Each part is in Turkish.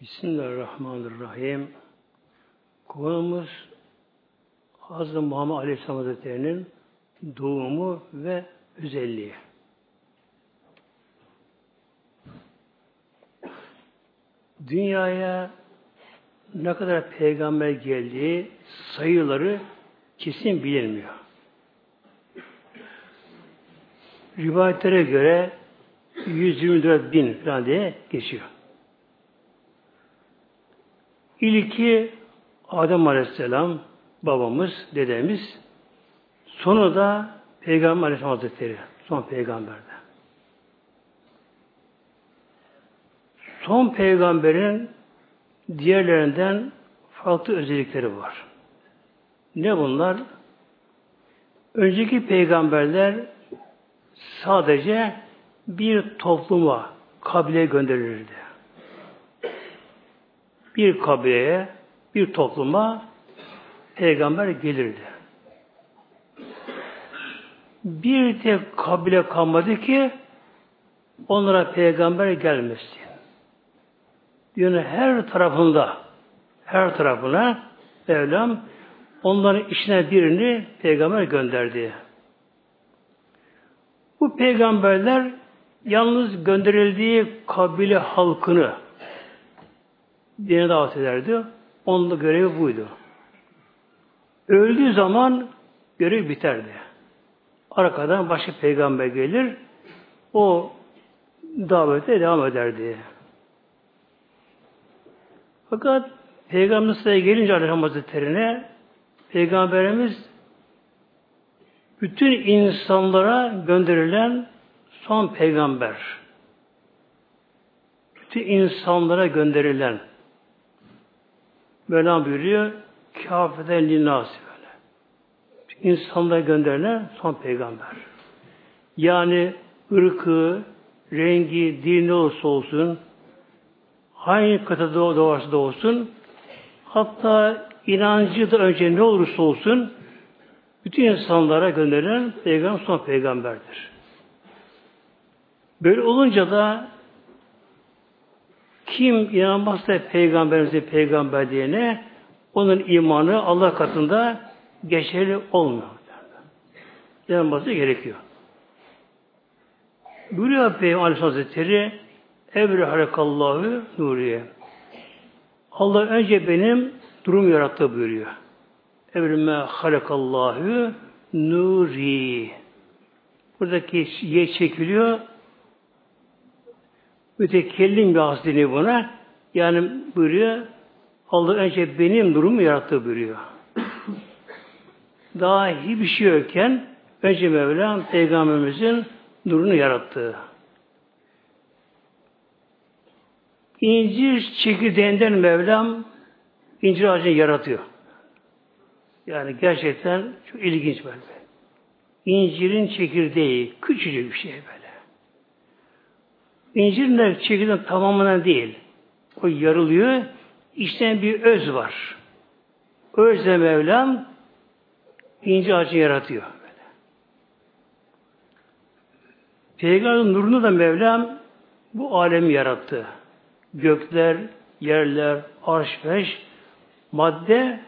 Bismillahirrahmanirrahim. Konumuz Hazreti Muhammed Aleyhisselam Hazretleri'nin doğumu ve özelliği. Dünyaya ne kadar peygamber geldiği sayıları kesin bilinmiyor. Rivayetlere göre 124 bin falan diye geçiyor. İlki Adem Aleyhisselam babamız, dedemiz. Sonu da Peygamber Aleyhisselam Hazretleri. Son peygamberde. Son peygamberin diğerlerinden farklı özellikleri var. Ne bunlar? Önceki peygamberler sadece bir topluma, kabile gönderilirdi bir kabileye, bir topluma peygamber gelirdi. Bir tek kabile kalmadı ki onlara peygamber gelmesin. Dünyanın her tarafında, her tarafına Mevlam onların içine birini peygamber gönderdi. Bu peygamberler yalnız gönderildiği kabile halkını dine davet ederdi. Onun da görevi buydu. Öldüğü zaman görev biterdi. Arkadan başka peygamber gelir. O davete devam ederdi. Fakat Peygamber sayı gelince Aleyhisselam Hazretleri'ne Peygamberimiz bütün insanlara gönderilen son peygamber. Bütün insanlara gönderilen Mevlam buyuruyor kâfeten linnâsi böyle. İnsanlara gönderilen son peygamber. Yani ırkı, rengi, dini olursa olsun, hangi kıtada doğarsa da olsun, hatta inancı da önce ne olursa olsun, bütün insanlara gönderilen peygamber son peygamberdir. Böyle olunca da kim inanmazsa peygamberimize peygamber diyene onun imanı Allah katında geçerli olmuyor. İnanması gerekiyor. Buyuruyor Peygamber Aleyhisselam Hazretleri Evre harakallahu nuriye. Allah önce benim durum yarattı buyuruyor. Evrime harakallahu nuri. Buradaki ye çekiliyor, mütekellim bir hasdini buna. Yani buyuruyor, Allah önce benim durumu yarattı buyuruyor. Daha hiçbir şey yokken önce Mevlam Peygamberimizin nurunu yarattı. İncir çekirdeğinden Mevlam incir ağacını yaratıyor. Yani gerçekten çok ilginç böyle. İncirin çekirdeği küçücük bir şey böyle. İncir de çekirdeğin tamamına değil. O yarılıyor. İşte bir öz var. Özle Mevlam incir ağacı yaratıyor. Böyle. Peygamberin nurunu da Mevlam bu alemi yarattı. Gökler, yerler, arş, beş, madde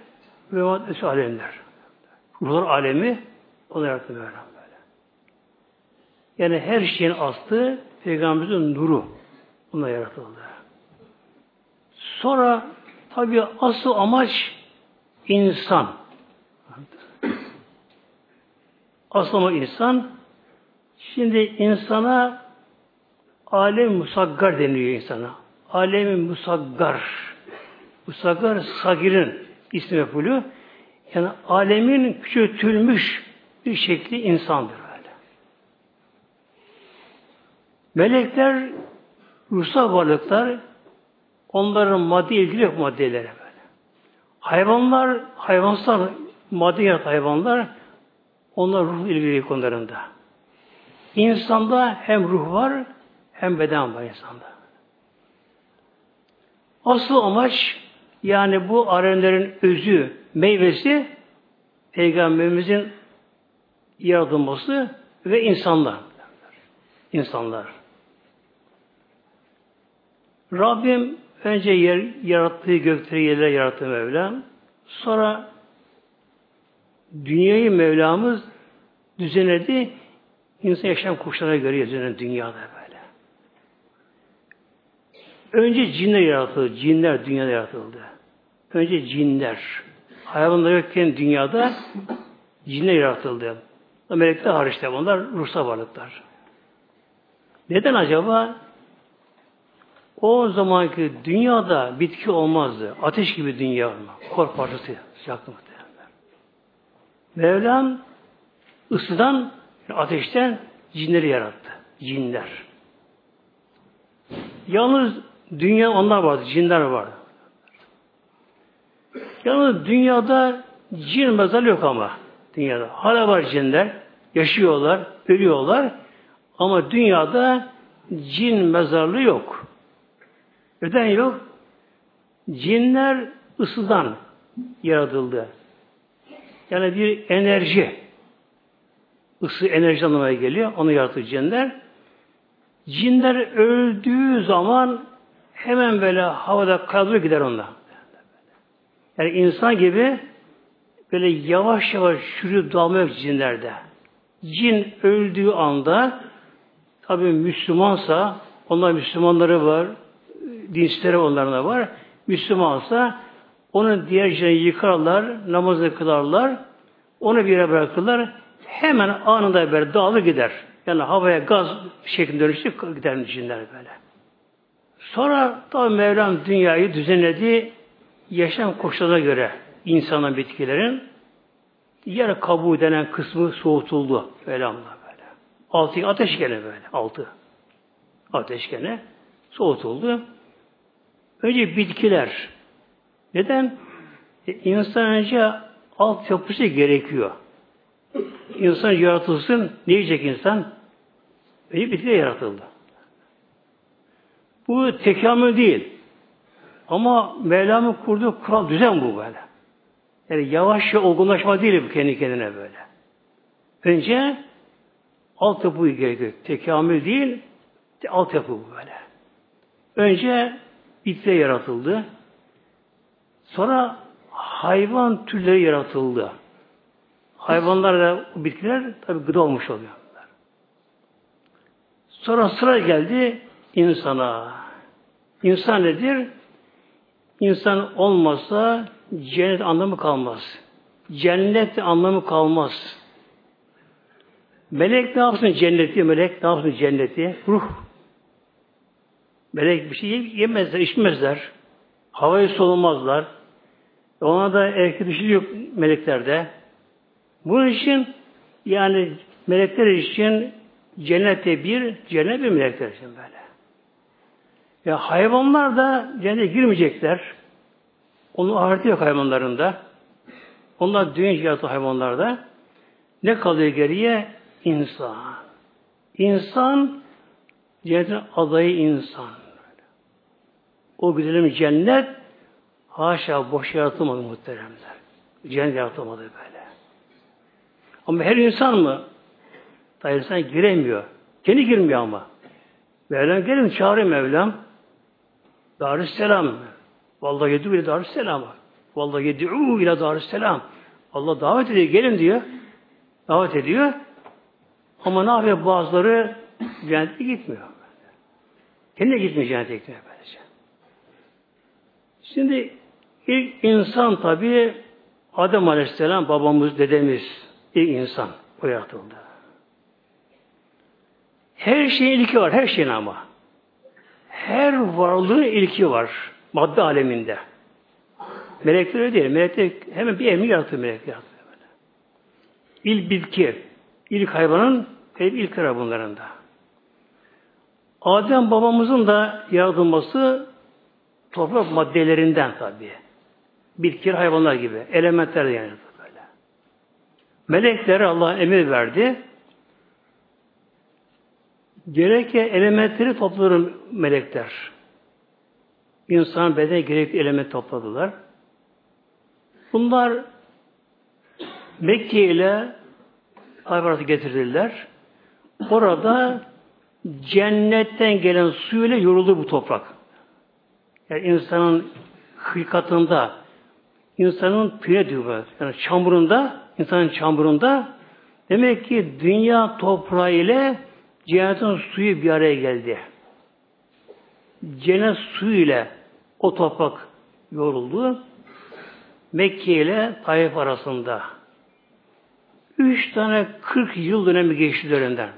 ve maddesi alemler. Ruhlar alemi onu yarattı Mevlam böyle. Yani her şeyin aslı Peygamberimizin nuru. Bununla yaratıldı. Sonra tabi asıl amaç insan. Asıl amaç insan. Şimdi insana alem musaggar deniliyor insana. Alemi musaggar. Musaggar sagirin ismi mefulü. Yani alemin küçültülmüş bir şekli insandır. Melekler ruhsal varlıklar onların maddi ilgili yok maddelere böyle. Hayvanlar, hayvansal maddi yarat hayvanlar onlar ruh ilgili konularında. İnsanda hem ruh var hem beden var insanda. Asıl amaç yani bu alemlerin özü, meyvesi Peygamberimizin yaratılması ve insanlar. İnsanlar. Rabbim Önce yer yarattığı gökleri yerler yarattı Mevlam. Sonra dünyayı Mevlamız düzenledi. İnsan yaşam koşullarına göre düzenledi dünyada böyle. Önce cinler yaratıldı. Cinler dünyada yaratıldı. Önce cinler. Hayvanlar yokken dünyada cinler yaratıldı. Melekler hariç bunlar ruhsal varlıklar. Neden acaba? O zamanki dünyada bitki olmazdı. Ateş gibi dünya olma. Kor parçası sıcaklık muhtemelenler. Mevlam ısıdan, ateşten cinleri yarattı. Cinler. Yalnız dünya onlar vardı. Cinler vardı. Yalnız dünyada cin mezar yok ama. Dünyada. Hala var cinler. Yaşıyorlar, ölüyorlar. Ama dünyada cin mezarlığı yok. Neden yok? Cinler ısıdan yaratıldı. Yani bir enerji. Isı enerji anlamına geliyor. Onu yaratır cinler. Cinler öldüğü zaman hemen böyle havada kalır gider onlar. Yani insan gibi böyle yavaş yavaş çürüyüp dağılmıyor cinlerde. Cin öldüğü anda tabi Müslümansa onlar Müslümanları var, dinsleri onlarına var. Müslümansa onu diğer cinleri yıkarlar, namazı kılarlar, onu bir yere bırakırlar. Hemen anında böyle dağılır gider. Yani havaya gaz şeklinde dönüştü gider cinler böyle. Sonra tabi Mevlam dünyayı düzenledi yaşam koşullarına göre insanın bitkilerin yer kabuğu denen kısmı soğutuldu. Böyle böyle. Altı ateş gene böyle. Altı. Ateş gene soğutuldu. Önce bitkiler. Neden? E, insan önce altyapısı gerekiyor. İnsan yaratılsın, ne yiyecek insan? Önce bitki yaratıldı. Bu tekamül değil. Ama Mevlam'ın kurduğu kural düzen bu böyle. Yani yavaşça olgunlaşma değil bu kendi kendine böyle. Önce altyapı gerekiyor. Tekamül değil, altyapı bu böyle. Önce bitki yaratıldı. Sonra hayvan türleri yaratıldı. Hayvanlar da bitkiler tabi gıda olmuş oluyor. Sonra sıra geldi insana. İnsan nedir? İnsan olmasa cennet anlamı kalmaz. Cennet anlamı kalmaz. Melek ne yapsın cenneti? Melek ne yapsın cenneti? Ruh. Melek bir şey yemezler, içmezler. Havayı solumazlar. Ona da erkek dişi yok meleklerde. Bunun için yani melekler için cennete bir, cennet bir melekler için böyle. Ya hayvanlar da cennete girmeyecekler. Onun ahireti yok hayvanlarında. Onlar dünya yaratı hayvanlarda. Ne kalıyor geriye? İnsan. İnsan cennetin adayı insan. O güzelim cennet haşa boş yaratılmadı muhteremler. Cennet yaratılmadı böyle. Ama her insan mı? Tabi insan giremiyor. Kendi girmiyor ama. Mevlam gelin çağırıyor Mevlam. Darüsselam. Vallahi yedû ile Darüsselam. Vallahi yedû ile Darüsselam. Allah davet ediyor. Gelin diyor. Davet ediyor. Ama ne yapıyor bazıları cennete gitmiyor. Kendi gitmiyor cennete gitmiyor böylece. Şimdi ilk insan tabi Adem Aleyhisselam babamız, dedemiz ilk insan o yaratıldı. Her şeyin ilki var, her şeyin ama her varlığın ilki var. Madde aleminde. Melekler öyle değil. Melekler hemen bir emri yaratıyor melekler. İlk bitki, ilk hayvanın hep ilk ara bunlarında. Adem babamızın da yaratılması toprak maddelerinden tabi. Bitki, hayvanlar gibi. Elementler yani böyle. Melekler Allah emir verdi. Gereken elementleri topladı melekler. İnsan bedene gerekli element topladılar. Bunlar Mekke ile Ayvarat'ı getirdiler. Orada cennetten gelen suyla yoruldu bu toprak. Yani insanın hırkatında, insanın diyor yani çamurunda, insanın çamurunda demek ki dünya toprağı ile cennetin suyu bir araya geldi. Cennet suyu ile o toprak yoruldu. Mekke ile Tayyip arasında. Üç tane 40 yıl dönemi geçti dönemden.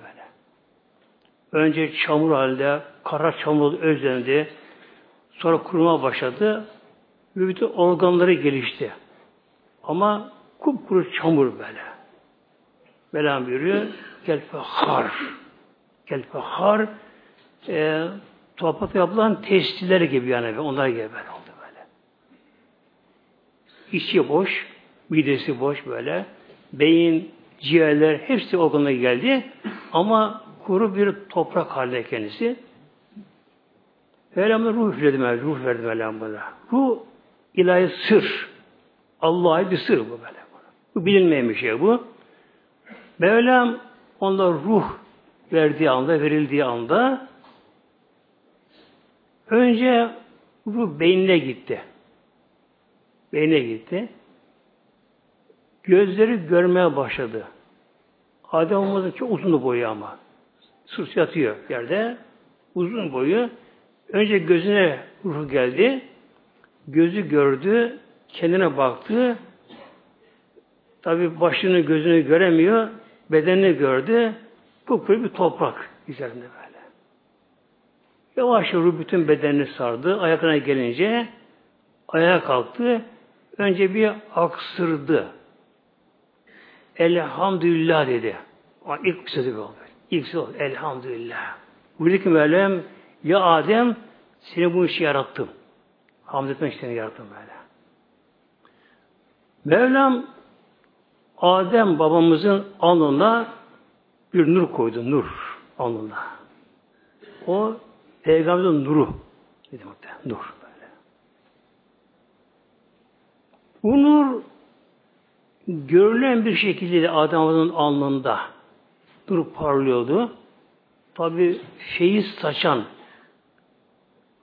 Önce çamur halde, kara çamur özlendi. Sonra kuruma başladı. Ve bütün organları gelişti. Ama kupkuru çamur böyle. Mevlam buyuruyor. Gel fehar. Gel fehar. E, toprakta yapılan testiler gibi yani. Onlar gibi böyle oldu böyle. İçi boş, midesi boş böyle. Beyin, ciğerler hepsi organına geldi. Ama kuru bir toprak halde kendisi. Mevlam'a ruh üfledi Mevlam, ruh verdi Mevlam bana. Ruh ilahi sır. Allah'a bir sır bu böyle. Bu bilinmeyen bir şey bu. Mevlam onda ruh verdiği anda, verildiği anda önce ruh beynine gitti. Beynine gitti. Gözleri görmeye başladı. Adem olmadı çok uzun boyu ama. Sırt yatıyor yerde. Uzun boyu. Önce gözüne ruh geldi. Gözü gördü. Kendine baktı. Tabi başını gözünü göremiyor. Bedenini gördü. Kupkuru bir toprak üzerinde böyle. Yavaş ruh bütün bedenini sardı. Ayaklarına gelince ayağa kalktı. Önce bir aksırdı. Elhamdülillah dedi. İlk sözü oldu. İlk. Elhamdülillah. Buyurdu ki ya Adem seni bu işi yarattım. Hamd etmek için yarattım böyle. Mevlam Adem babamızın alnına bir nur koydu. Nur alnına. O peygamberin nuru. Dedi nur böyle. Bu nur görülen bir şekilde Adem'in alnında durup parlıyordu. Tabi feyiz saçan,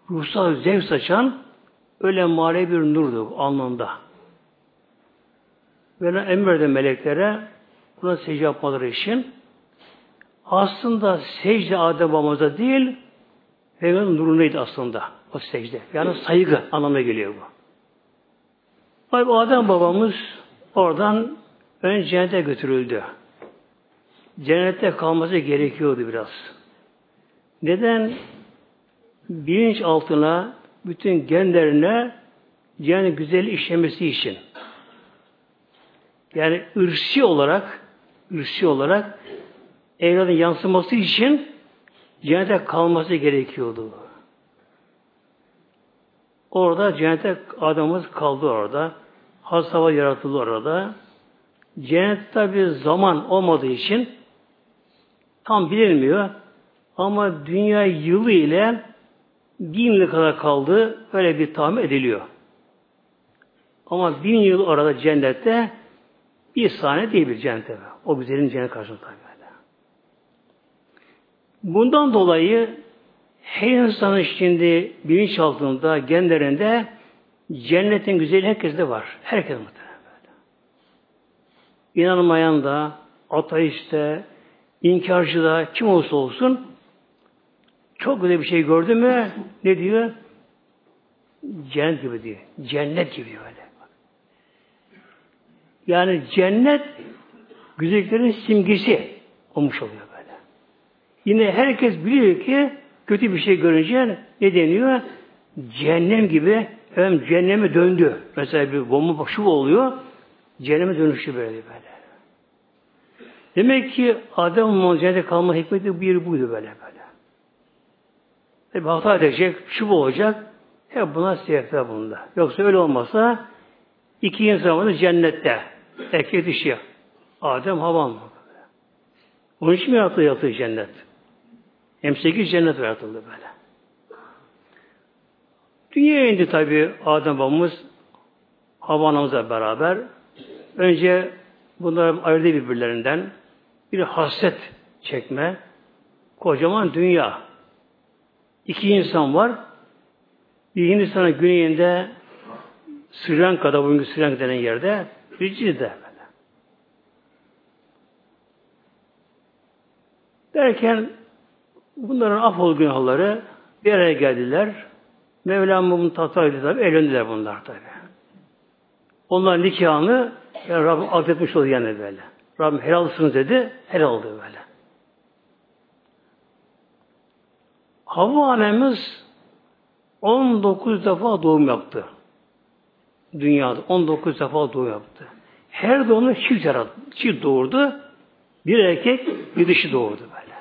ruhsal zevk saçan öyle manevi bir nurdu alnında. Böyle emrede meleklere buna secde yapmaları için aslında secde Adem değil Peygamberin nurunaydı aslında o secde. Yani saygı anlamına geliyor bu. Tabi Adem babamız oradan ön cennete götürüldü. Cennette kalması gerekiyordu biraz. Neden? Bilinç altına bütün genlerine cennet güzel işlemesi için. Yani ırsi olarak ırsi olarak evladın yansıması için cennete kalması gerekiyordu. Orada cennete adamımız kaldı orada. Has yaratıldı orada. Cennet tabi zaman olmadığı için tam bilinmiyor. Ama dünya yılı ile bin yıl kadar kaldı. Öyle bir tahmin ediliyor. Ama bin yıl orada cennette bir saniye değil bir cennette. O güzelin cennet karşısında tabi. Bundan dolayı her insanın şimdi bilinç altında, genlerinde cennetin güzeli herkeste var. Herkes muhtemelen böyle. İnanmayan da, ateiste, inkarcı da, kim olursa olsun çok güzel bir şey gördü mü ne diyor? Cennet gibi diyor. Cennet gibi böyle. Yani cennet güzelliklerin simgesi olmuş oluyor böyle. Yine herkes biliyor ki kötü bir şey görünce ne deniyor? Cehennem gibi hem cehenneme döndü. Mesela bir bomba şu oluyor. Cehenneme dönüştü böyle böyle. Demek ki Adem cennete kalma hikmeti bir buydu böyle böyle. Tabi hata edecek, şu olacak. Hep buna sebepler bunda. Yoksa öyle olmasa iki insan cennette. Erkek dişi. Adem Havan mı? Onun için mi yaratıldı, yaratıldı cennet? Hem sekiz cennet yaratıldı böyle. Dünyaya indi tabi Adem babamız Havan'ımızla beraber. Önce bunlar ayrıldı birbirlerinden. Bir hasret çekme. Kocaman dünya. İki insan var. bir Hindistan'ın güneyinde Sri Lanka'da, bugünkü Sri Lanka denen yerde böyle. Derken bunların afol günahları bir araya geldiler. Mevlam bunu tatlı tabi, evlendiler bunlar tabi. Onlar nikahını yani Rabbim affetmiş oldu yani böyle. Rabbim helalsınız dedi, helal oldu böyle. Havva annemiz 19 defa doğum yaptı. Dünyada 19 defa doğum yaptı. Her doğumda çift yarattı. Çift doğurdu. Bir erkek, bir dişi doğurdu böyle.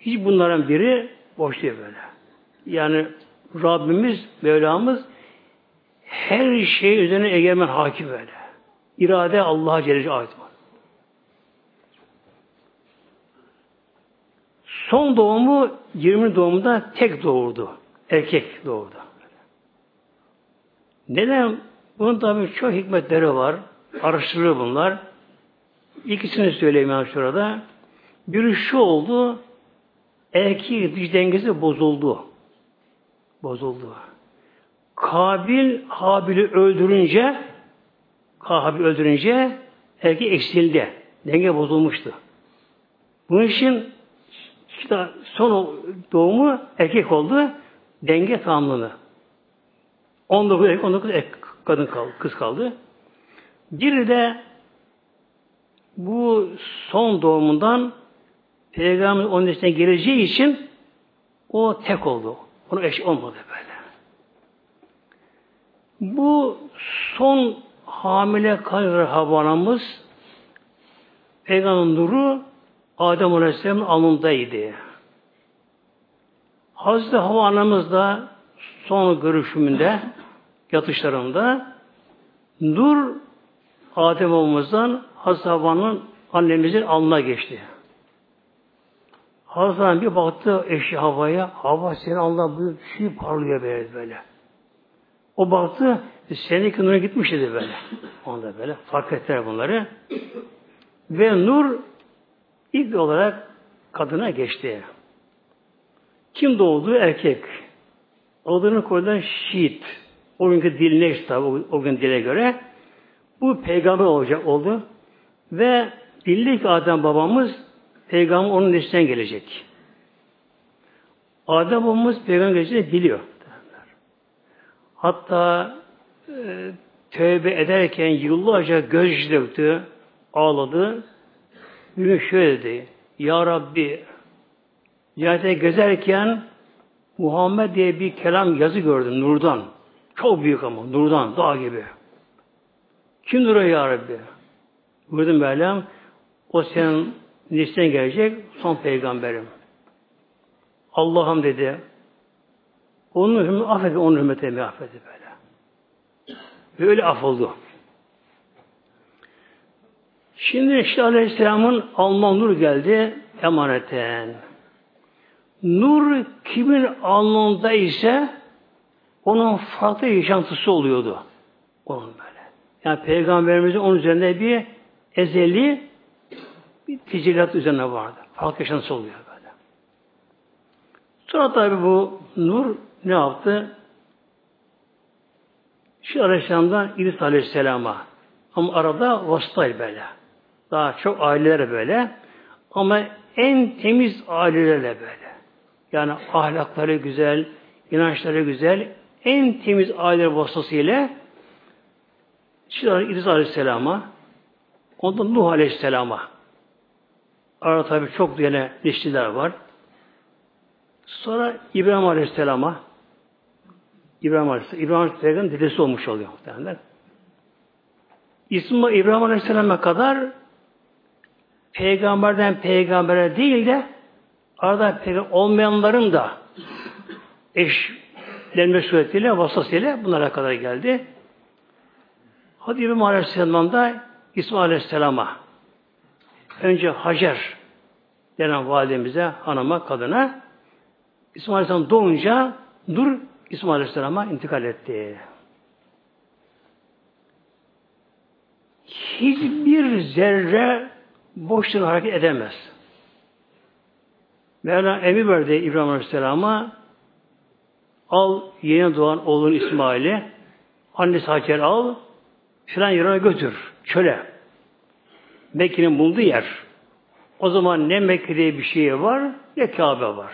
Hiç bunların biri boş değil böyle. Yani Rabbimiz, Mevlamız her şey üzerine egemen hakim böyle. İrade Allah'a Celle ait var. Son doğumu 20 doğumunda tek doğurdu. Erkek doğurdu. Neden? Bunun tabi çok hikmetleri var. Araştırılıyor bunlar. İkisini söyleyeyim ben şurada. Biri şu oldu. Erkeği dış dengesi bozuldu. Bozuldu. Kabil Habil'i öldürünce Kabil öldürünce erkek eksildi. Denge bozulmuştu. Bunun için işte son doğumu erkek oldu. Denge tamamlandı. 19 erkek, 19 erkek, kadın kaldı, kız kaldı. Biri de bu son doğumundan Peygamber onun içine geleceği için o tek oldu. Onun eş olmadı böyle. Bu son hamile kalan Havva Peygamber nuru Adem Aleyhisselam'ın alnındaydı. Hazreti Havva anamız da son görüşümünde yatışlarında nur Adem babamızdan Hazreti Havva'nın annemizin alnına geçti. Hazreti bir baktı eşi Havva'ya, Havva senin alnına bir şey parlıyor böyle böyle. O baktı, seninki nura gitmiş dedi böyle. Onda böyle. Fark ettiler bunları. Ve nur ilk olarak kadına geçti. Kim doğdu? Erkek. Adını koyulan Şiit. O günkü diline işte o, o gün dile göre. Bu peygamber olacak oldu. Ve bildi ki Adem babamız peygamber onun neslinden gelecek. Adem babamız peygamber geleceğini biliyor. Hatta e, tövbe ederken yıllarca göz döktü, ağladı. Gün şöyle dedi. Ya Rabbi cennete gezerken Muhammed diye bir kelam yazı gördüm nurdan. Çok büyük ama nurdan, dağ gibi. Kim duruyor ya Rabbi? Buyurdum Mevlam, o senin nesline gelecek son peygamberim. Allah'ım dedi, onun hürmeti affedi, onun hürmetini affedi böyle. Ve öyle af oldu. Şimdi işte Aleyhisselam'ın Alman nur geldi emaneten. Nur kimin alnında ise onun farklı yaşantısı oluyordu. Onun böyle. Yani Peygamberimizin onun üzerinde bir ezeli bir ticaret üzerine vardı. Farklı yaşantısı oluyor böyle. Sonra tabi bu nur ne yaptı? Şu Aleyhisselam'dan İdris Aleyhisselam'a. Ama arada vasıtaydı böyle. Daha çok aileler böyle. Ama en temiz ailelerle böyle. Yani ahlakları güzel, inançları güzel, en temiz aileler vasıtasıyla Şimdi İdris Aleyhisselam'a ondan Nuh Aleyhisselam'a arada tabi çok yine neşliler var. Sonra İbrahim Aleyhisselam'a İbrahim Aleyhisselam, İbrahim Aleyhisselam'ın dedesi olmuş oluyor muhtemelen. İsmi İbrahim Aleyhisselam'a kadar peygamberden peygambere değil de arada peygamber olmayanların da eşlenme suretiyle, vasıtasıyla bunlara kadar geldi. Hadi İbrahim Aleyhisselam'dan da İsmail Aleyhisselam'a önce Hacer denen validemize, hanıma, kadına İsmail Aleyhisselam doğunca Dur İsmail Aleyhisselam'a intikal etti. Hiçbir zerre boşluğuna hareket edemez. Mevla emir verdi İbrahim Aleyhisselam'a al yeni doğan oğlun İsmail'i annesi Hacer al filan yerine götür. Çöle. Mekke'nin bulunduğu yer. O zaman ne Mekke'de bir şey var ne Kabe var.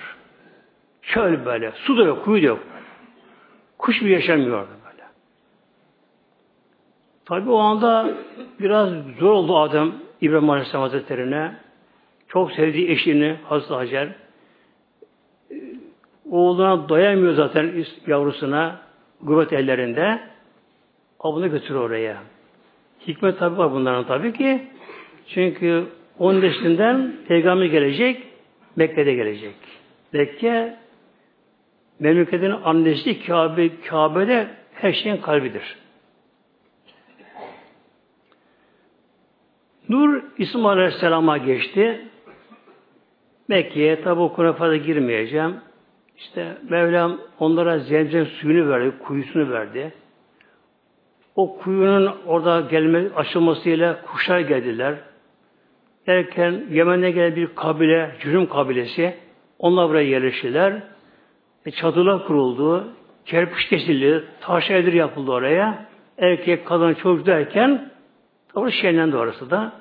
Çöl böyle. Su da yok, kuyu da yok. Kuş bir yaşamıyordu böyle. Tabi o anda biraz zor oldu Adem İbrahim Aleyhisselam Hazretleri'ne. Çok sevdiği eşini Hazreti Hacer. Oğluna doyamıyor zaten yavrusuna gurbet ellerinde. Abını götür oraya. Hikmet tabi var bunların tabii ki. Çünkü onun neşrinden peygamber gelecek, Mekke'de gelecek. Mekke memleketin annesi Kabe, Kabe'de her şeyin kalbidir. Nur İsmail Aleyhisselam'a geçti. Mekke'ye tabi o konuya fazla girmeyeceğim. İşte Mevlam onlara zemzem suyunu verdi, kuyusunu verdi. O kuyunun orada gelme açılmasıyla kuşlar geldiler. Derken Yemen'de gelen bir kabile, Cürüm kabilesi, onlar buraya yerleştiler. E, çadırlar kuruldu, kerpiç kesildi, taş evler yapıldı oraya. Erkek, kadın, çocuk derken tabi şenlendi orası da.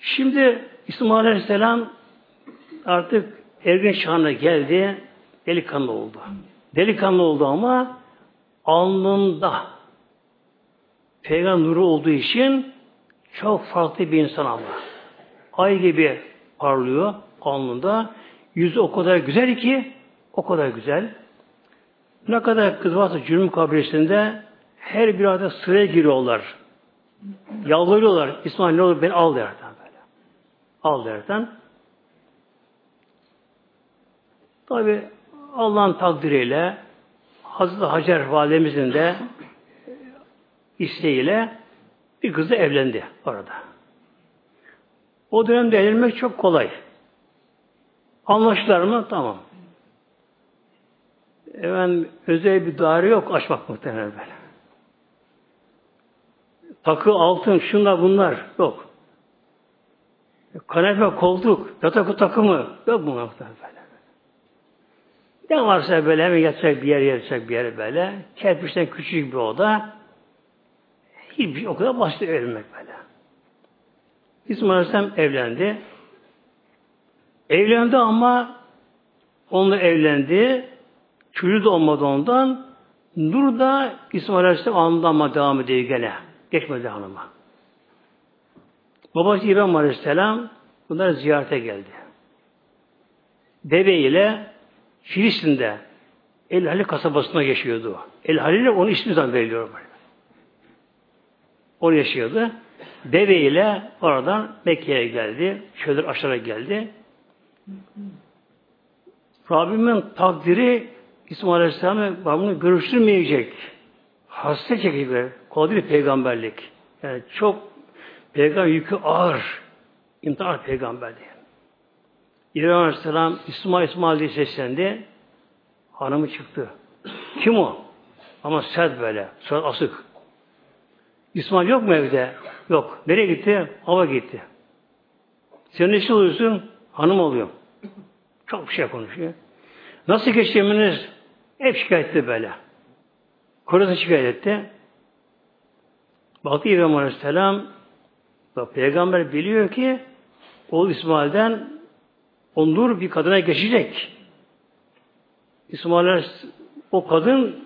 Şimdi İsmail Aleyhisselam artık ergen çağına geldi, delikanlı oldu. Delikanlı oldu ama alnında peygamber nuru olduğu için çok farklı bir insan ama. Ay gibi parlıyor alnında. Yüzü o kadar güzel ki o kadar güzel. Ne kadar kız varsa cürüm kabilesinde her bir arada sıraya giriyorlar. Yalvarıyorlar. İsmail ne olur beni al derden böyle. Al derden. Tabi Allah'ın takdiriyle Hazreti Hacer validemizin de isteğiyle bir kızla evlendi orada. O dönemde evlenmek çok kolay. Anlaştılar mı? Tamam. Efendim, özel bir daire yok açmak muhtemelen böyle. Takı, altın, şunlar bunlar yok. Kanepe, koltuk, yatak takımı yok mu muhtemelen böyle. Ne varsa böyle hemen yatacak bir yer, yatacak bir yer böyle. Kerpiçten küçük bir oda. Hiçbir şey, o kadar basit evlenmek böyle. İsmail Aleyhisselam evlendi. Evlendi ama onunla evlendi. Çocuğu da olmadı ondan. Nur da İsmail Aleyhisselam anında ama devam ediyor gene. Geçmedi hanıma. Babası İbrahim Aleyhisselam bunlar ziyarete geldi. Deve ile Filistin'de El Halil kasabasına yaşıyordu. El Halil'e onun ismi zaten veriliyor. Orada yaşıyordu. Deve ile oradan Mekke'ye geldi. Şöyle aşağı geldi. Rabbimin takdiri İsmail Aleyhisselam'ı bunu görüştürmeyecek. Hasta çekici kolay bir peygamberlik. Yani çok peygamber yükü ağır. İmtihan peygamberdi. İbrahim Aleyhisselam İsmail İsmail diye seslendi. Hanımı çıktı. Kim o? Ama sert böyle. Surat asık. İsmail yok mu evde? Yok. Nereye gitti? Hava gitti. Sen ne şey oluyorsun? Hanım oluyor. Çok bir şey konuşuyor. Nasıl geçtiğimiz hep şikayetli böyle. Kocası şikayet etti. Baktı İbrahim Aleyhisselam bak, peygamber biliyor ki o İsmail'den onur bir kadına geçecek. İsmail o kadın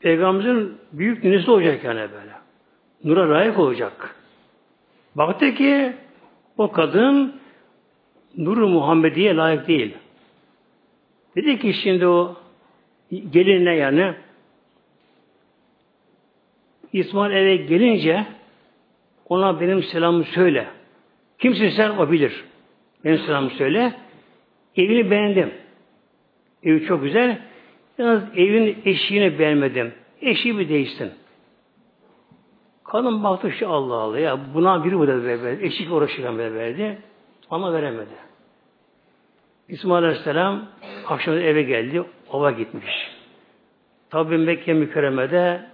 peygamberimizin büyük ninesi olacak yani böyle. Nura layık olacak. Baktı ki o kadın Nuru Muhammediye layık değil. Dedi ki şimdi o gelinle yani İsmail eve gelince ona benim selamımı söyle. Kimsin sen o bilir. Benim selamımı söyle. Evini beğendim. Evi çok güzel. Yalnız evin eşiğini beğenmedim. Eşiği bir değişsin. Kadın baktı şu Allah Allah ya buna biri bu da verdi. Eşik uğraşırken verdi. Ama veremedi. İsmail Aleyhisselam akşam eve geldi. Ova gitmiş. Tabi Mekke mükerremede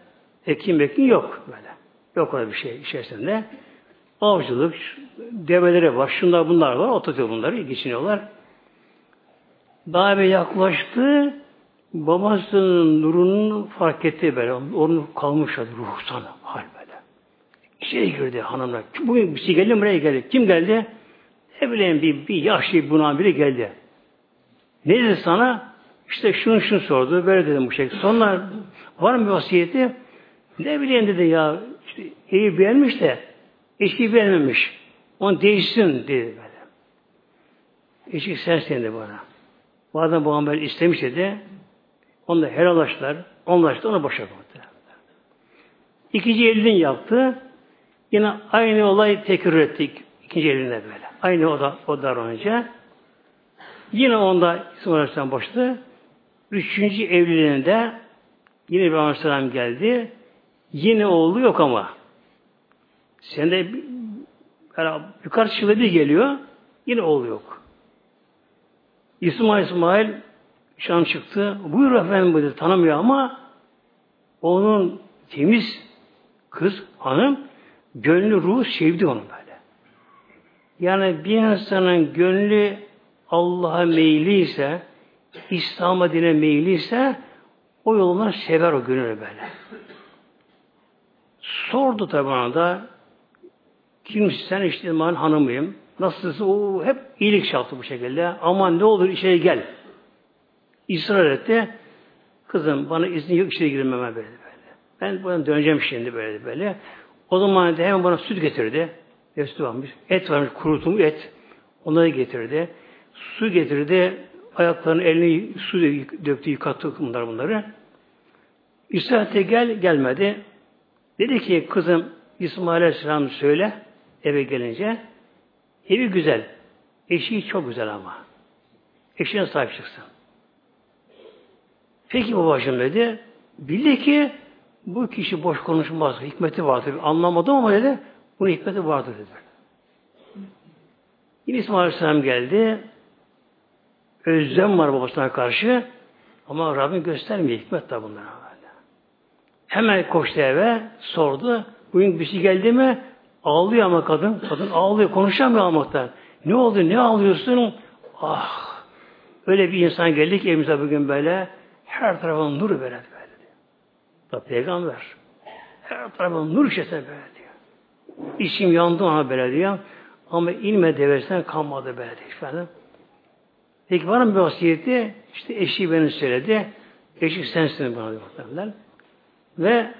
ekin mekin yok böyle. Yok öyle bir şey içerisinde. Avcılık, develeri var, şunlar bunlar var, oturuyor bunları, geçiniyorlar. Daha bir yaklaştı, babasının nurunu fark etti böyle. Onun kalmış adı ruhsan hal böyle. İçeri girdi hanımlar. Bugün bir şey geldi buraya geldi. Kim geldi? Ne bileyim bir, bir yaşlı buna biri geldi. Ne dedi sana? İşte şunu şunu sordu. Böyle dedim bu şekilde. Sonra var mı vasiyeti? Ne bileyim dedi ya. İşte iyi beğenmiş de eşi beğenmemiş. Onu değişsin dedi böyle. Eşi sensin dedi bana. Bazen bu amel istemiş dedi. Onu da helallaştılar. Onlaştı onu boşa koydu. İkinci elini yaptı. Yine aynı olay tekrar ettik. İkinci elinde böyle. Aynı o da o davranınca. Yine onda İsmail Aleyhisselam boştu. Üçüncü evliliğinde yine İbrahim Aleyhisselam geldi. Yine oğlu yok ama. Sen de yani yukarı çıkılı geliyor. Yine oğlu yok. İsmail İsmail şan çıktı. Buyur efendim dedi. Tanımıyor ama onun temiz kız, hanım gönlü ruhu sevdi onu böyle. Yani bir insanın gönlü Allah'a meyliyse, İslam'a dine meyliyse o yolundan sever o gönlü böyle. Sordu tabi bana da kimsin sen işte ben hanımıyım. Nasılsın? O hep iyilik şartı bu şekilde. Aman ne olur işe gel. İsrar etti. Kızım bana izin yok işe girmeme böyle böyle. Ben buradan döneceğim şimdi böyle böyle. O zaman da hemen bana süt getirdi. Süt varmış. Et varmış kurutulmuş et. Onları getirdi. Su getirdi. Ayaklarını elini su döktü yıkattı bunlar bunları. İsrail'e gel gelmedi. Dedi ki kızım İsmail Aleyhisselam söyle eve gelince evi güzel. Eşi çok güzel ama. Eşine sahip çıksın. Peki babacığım dedi. Bildi ki bu kişi boş konuşmaz. Hikmeti vardır. Anlamadım ama dedi. Bunun hikmeti vardır dedi. Yine İsmail Aleyhisselam geldi. Özlem var babasına karşı. Ama Rabbim göstermiyor. Hikmet de bunlara. Hemen koştu eve. Sordu. Bugün bir şey geldi mi? Ağlıyor ama kadın. Kadın ağlıyor. Konuşamıyor almaktan. Ne oldu? Ne ağlıyorsun? Ah! Öyle bir insan geldi ki evimize bugün böyle her tarafın nur böyle böyle. Da peygamber. Her tarafın nur şişesi böyle. İçim yandı ona böyle diyor. Ama ilme deversen kalmadı böyle diyor. Efendim. Peki var mı bir vasiyeti? İşte eşi beni söyledi. Eşi sensin bana diyor. Ve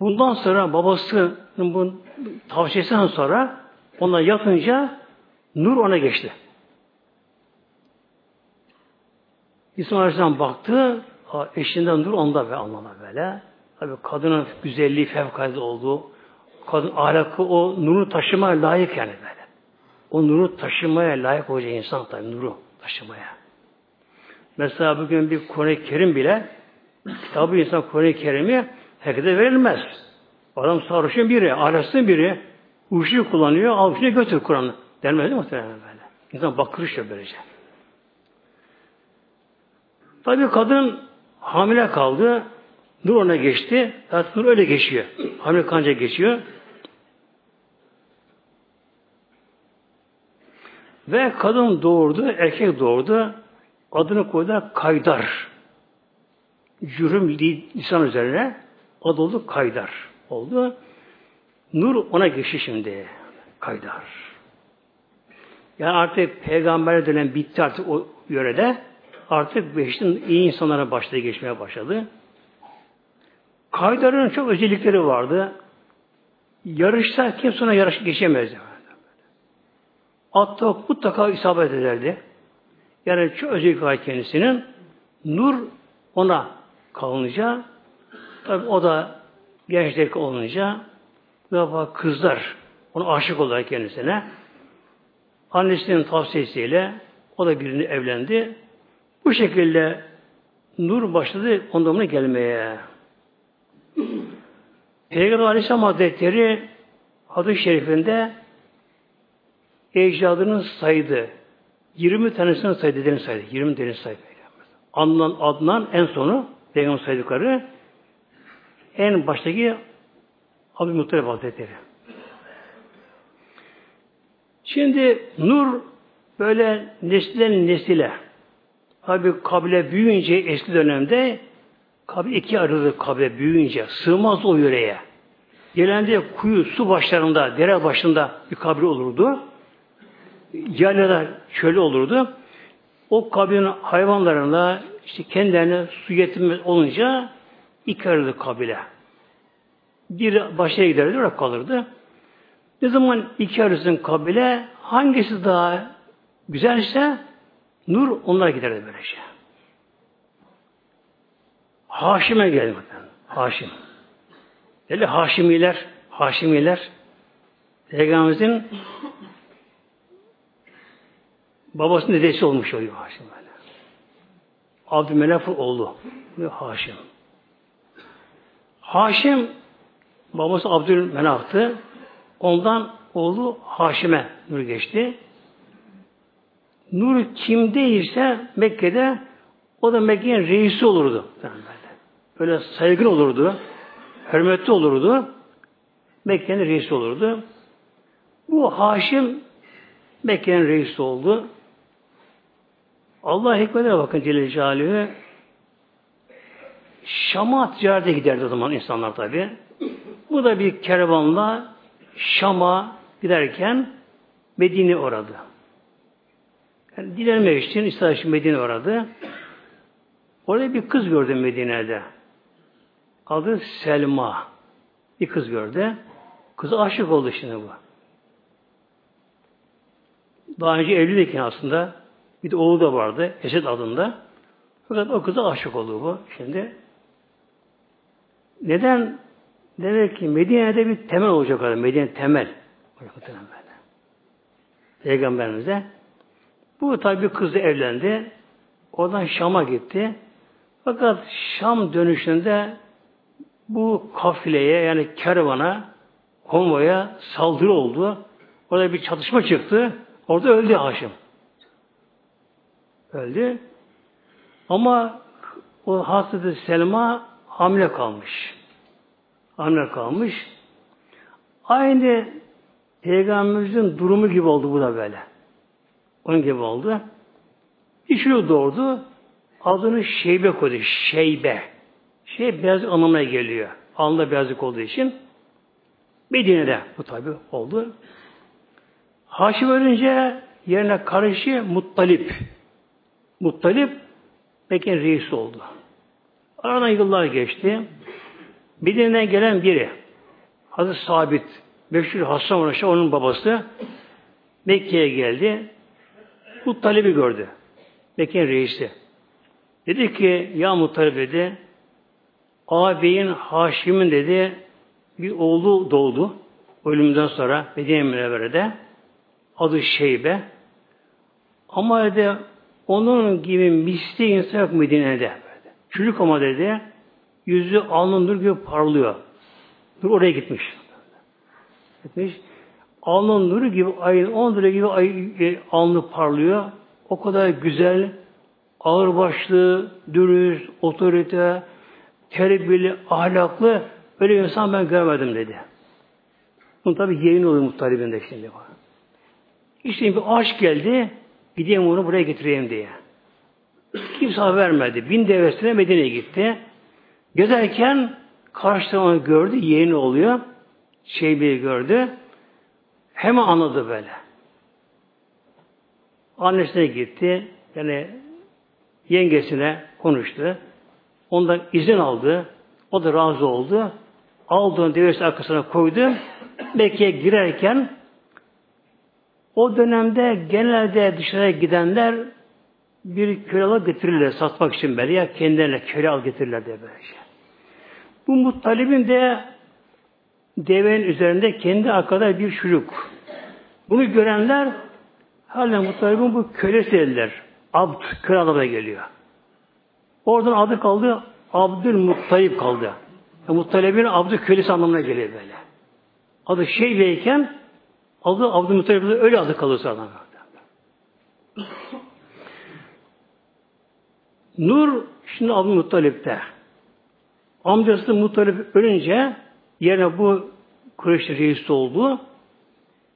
bundan sonra babasının bu tavsiyesinden sonra ona yatınca nur ona geçti. İsmail Aleyhisselam baktı, eşinden nur onda ve anlamda böyle. Tabi kadının güzelliği fevkalade olduğu, kadın ahlakı o nuru taşımaya layık yani böyle. O nuru taşımaya layık olacak insan tabi nuru taşımaya. Mesela bugün bir Kur'an-ı Kerim bile kitabı insan Kur'an-ı Kerim'i herkese verilmez. Adam sarhoşun biri, ahlaksın biri, uyuşuyor kullanıyor, al götür Kur'an'ı. Denmez değil mi böyle? İnsan bakırışıyor böylece. Tabi kadın hamile kaldı. Nur ona geçti. Zaten nur öyle geçiyor. Hamile kanca geçiyor. Ve kadın doğurdu, erkek doğurdu. Adını koydular Kaydar. Cürüm lisan üzerine adı oldu Kaydar oldu. Nur ona geçti şimdi. Kaydar. Yani artık peygamber dönem bitti artık o yörede artık beştin iyi insanlara başladı geçmeye başladı. Kaydar'ın çok özellikleri vardı. Yarışta kimse ona yarış geçemezdi. Atta mutlaka isabet ederdi. Yani çok özellik var kendisinin. Nur ona kalınca tabi o da gençlik olunca ve kızlar onu aşık olarak kendisine annesinin tavsiyesiyle o da birini evlendi. Bu şekilde nur başladı ondan gelmeye. Peygamber Aleyhisselam Hazretleri adı şerifinde ecdadının saydı. 20 tanesini saydı, dedeni saydı. 20 tanesini saydı. Adnan, Adnan en sonu Peygamber saydıkları en baştaki Abdülmuttalip Hazretleri. Şimdi nur böyle nesilden nesile Tabi kabile büyüyünce eski dönemde kabile iki ayrıldı kabile büyüyünce. Sığmaz o yöreye. Genelde kuyu, su başlarında, dere başında bir kabile olurdu. Yaylada çölü olurdu. O kabilenin hayvanlarına işte kendilerine su getirme olunca iki ayrıldı kabile. Bir başa giderdi, orada kalırdı. Ne zaman iki arasın kabile hangisi daha güzelse nur onlar giderdi böylece. Haşim'e geldi. Haşim. Dedi Haşimiler, Haşimiler Peygamberimizin babasının dedesi olmuş oluyor Haşim. Abdümenaf oğlu. Haşim. Haşim babası Abdülmenaf'tı. Ondan oğlu Haşim'e nur geçti. Nur kimdeyse Mekke'de o da Mekke'nin reisi olurdu. Böyle saygın olurdu. Hürmetli olurdu. Mekke'nin reisi olurdu. Bu Haşim Mekke'nin reisi oldu. Allah hikmetine bakın Celle Celaluhu. Şam'a ticarete giderdi o zaman insanlar tabi. Bu da bir kervanla Şam'a giderken Medine oradı. Yani dilenmek için İsrail Medine oradı. Orada bir kız gördüm Medine'de. Adı Selma. Bir kız gördü. Kızı aşık oldu şimdi bu. Daha önce evliyken aslında bir de oğlu da vardı. Esed adında. Fakat o kıza aşık oldu bu şimdi. Neden? Demek ki Medine'de bir temel olacak orada. Medine temel. Peygamberimize. Bu tabi kızla evlendi. Oradan Şam'a gitti. Fakat Şam dönüşünde bu kafileye yani kervana konvoya saldırı oldu. Orada bir çatışma çıktı. Orada öldü Haşim. Öldü. Ama o Hazreti Selma hamile kalmış. Hamile kalmış. Aynı Peygamberimizin durumu gibi oldu bu da böyle. Onun gibi oldu. Bir çocuk doğurdu. Adını Şeybe koydu. Şeybe. Şey beyaz anlamına geliyor. Alnında beyazlık olduğu için. Medine'de bu tabi oldu. Haşim ölünce yerine karışı Muttalip. Muttalip Mekke'nin reisi oldu. Aradan yıllar geçti. Medine'den gelen biri Hazreti Sabit meşhur Hasan Uğraş'a onun babası Mekke'ye geldi. Muttalip'i gördü. Mekke'nin reisi. Dedi ki ya Muttalip dedi ağabeyin Haşim'in dedi bir oğlu doğdu. Ölümden sonra Medine Münevvere'de adı Şeybe. Ama dedi onun gibi misli insan yok Medine'de. Çocuk ama dedi yüzü alnın nur gibi parlıyor. Nur oraya gitmiş. Gitmiş. Alnın nuru gibi ayın on lira gibi ay, e, alnı parlıyor. O kadar güzel, ağırbaşlı, dürüst, otorite, terbiyeli, ahlaklı böyle bir insan ben görmedim dedi. Bunun tabi yeğeni oluyor muhtaribinde şimdi var. İşte bir aşk geldi, gideyim onu buraya getireyim diye. Kimse vermedi. Bin devesine Medine'ye gitti. Gezerken karşıda gördü, yeğeni oluyor. Şeybe'yi gördü. Hemen anladı böyle. Annesine gitti. Yani yengesine konuştu. Ondan izin aldı. O da razı oldu. Aldığını devesi arkasına koydu. Mekke'ye girerken o dönemde genelde dışarıya gidenler bir köle getirirler satmak için böyle ya kendilerine köle al getirirler diye böyle şey. Bu Muttalib'in de devenin üzerinde kendi arkada bir çocuk. Bunu görenler halen Muttalib'in bu kölesi dediler. Abd, köle adama geliyor. Oradan adı kaldı Abdülmuttalip kaldı. Yani Muttalib'in Abdü kölesi anlamına geliyor böyle. Adı Şeybeyken adı Abdülmuttalip'in öyle adı kalıyor sonra. Nur şimdi Abdülmuttalip'te. Amcası Muttalip ölünce yerine bu Kureyş reisi oldu.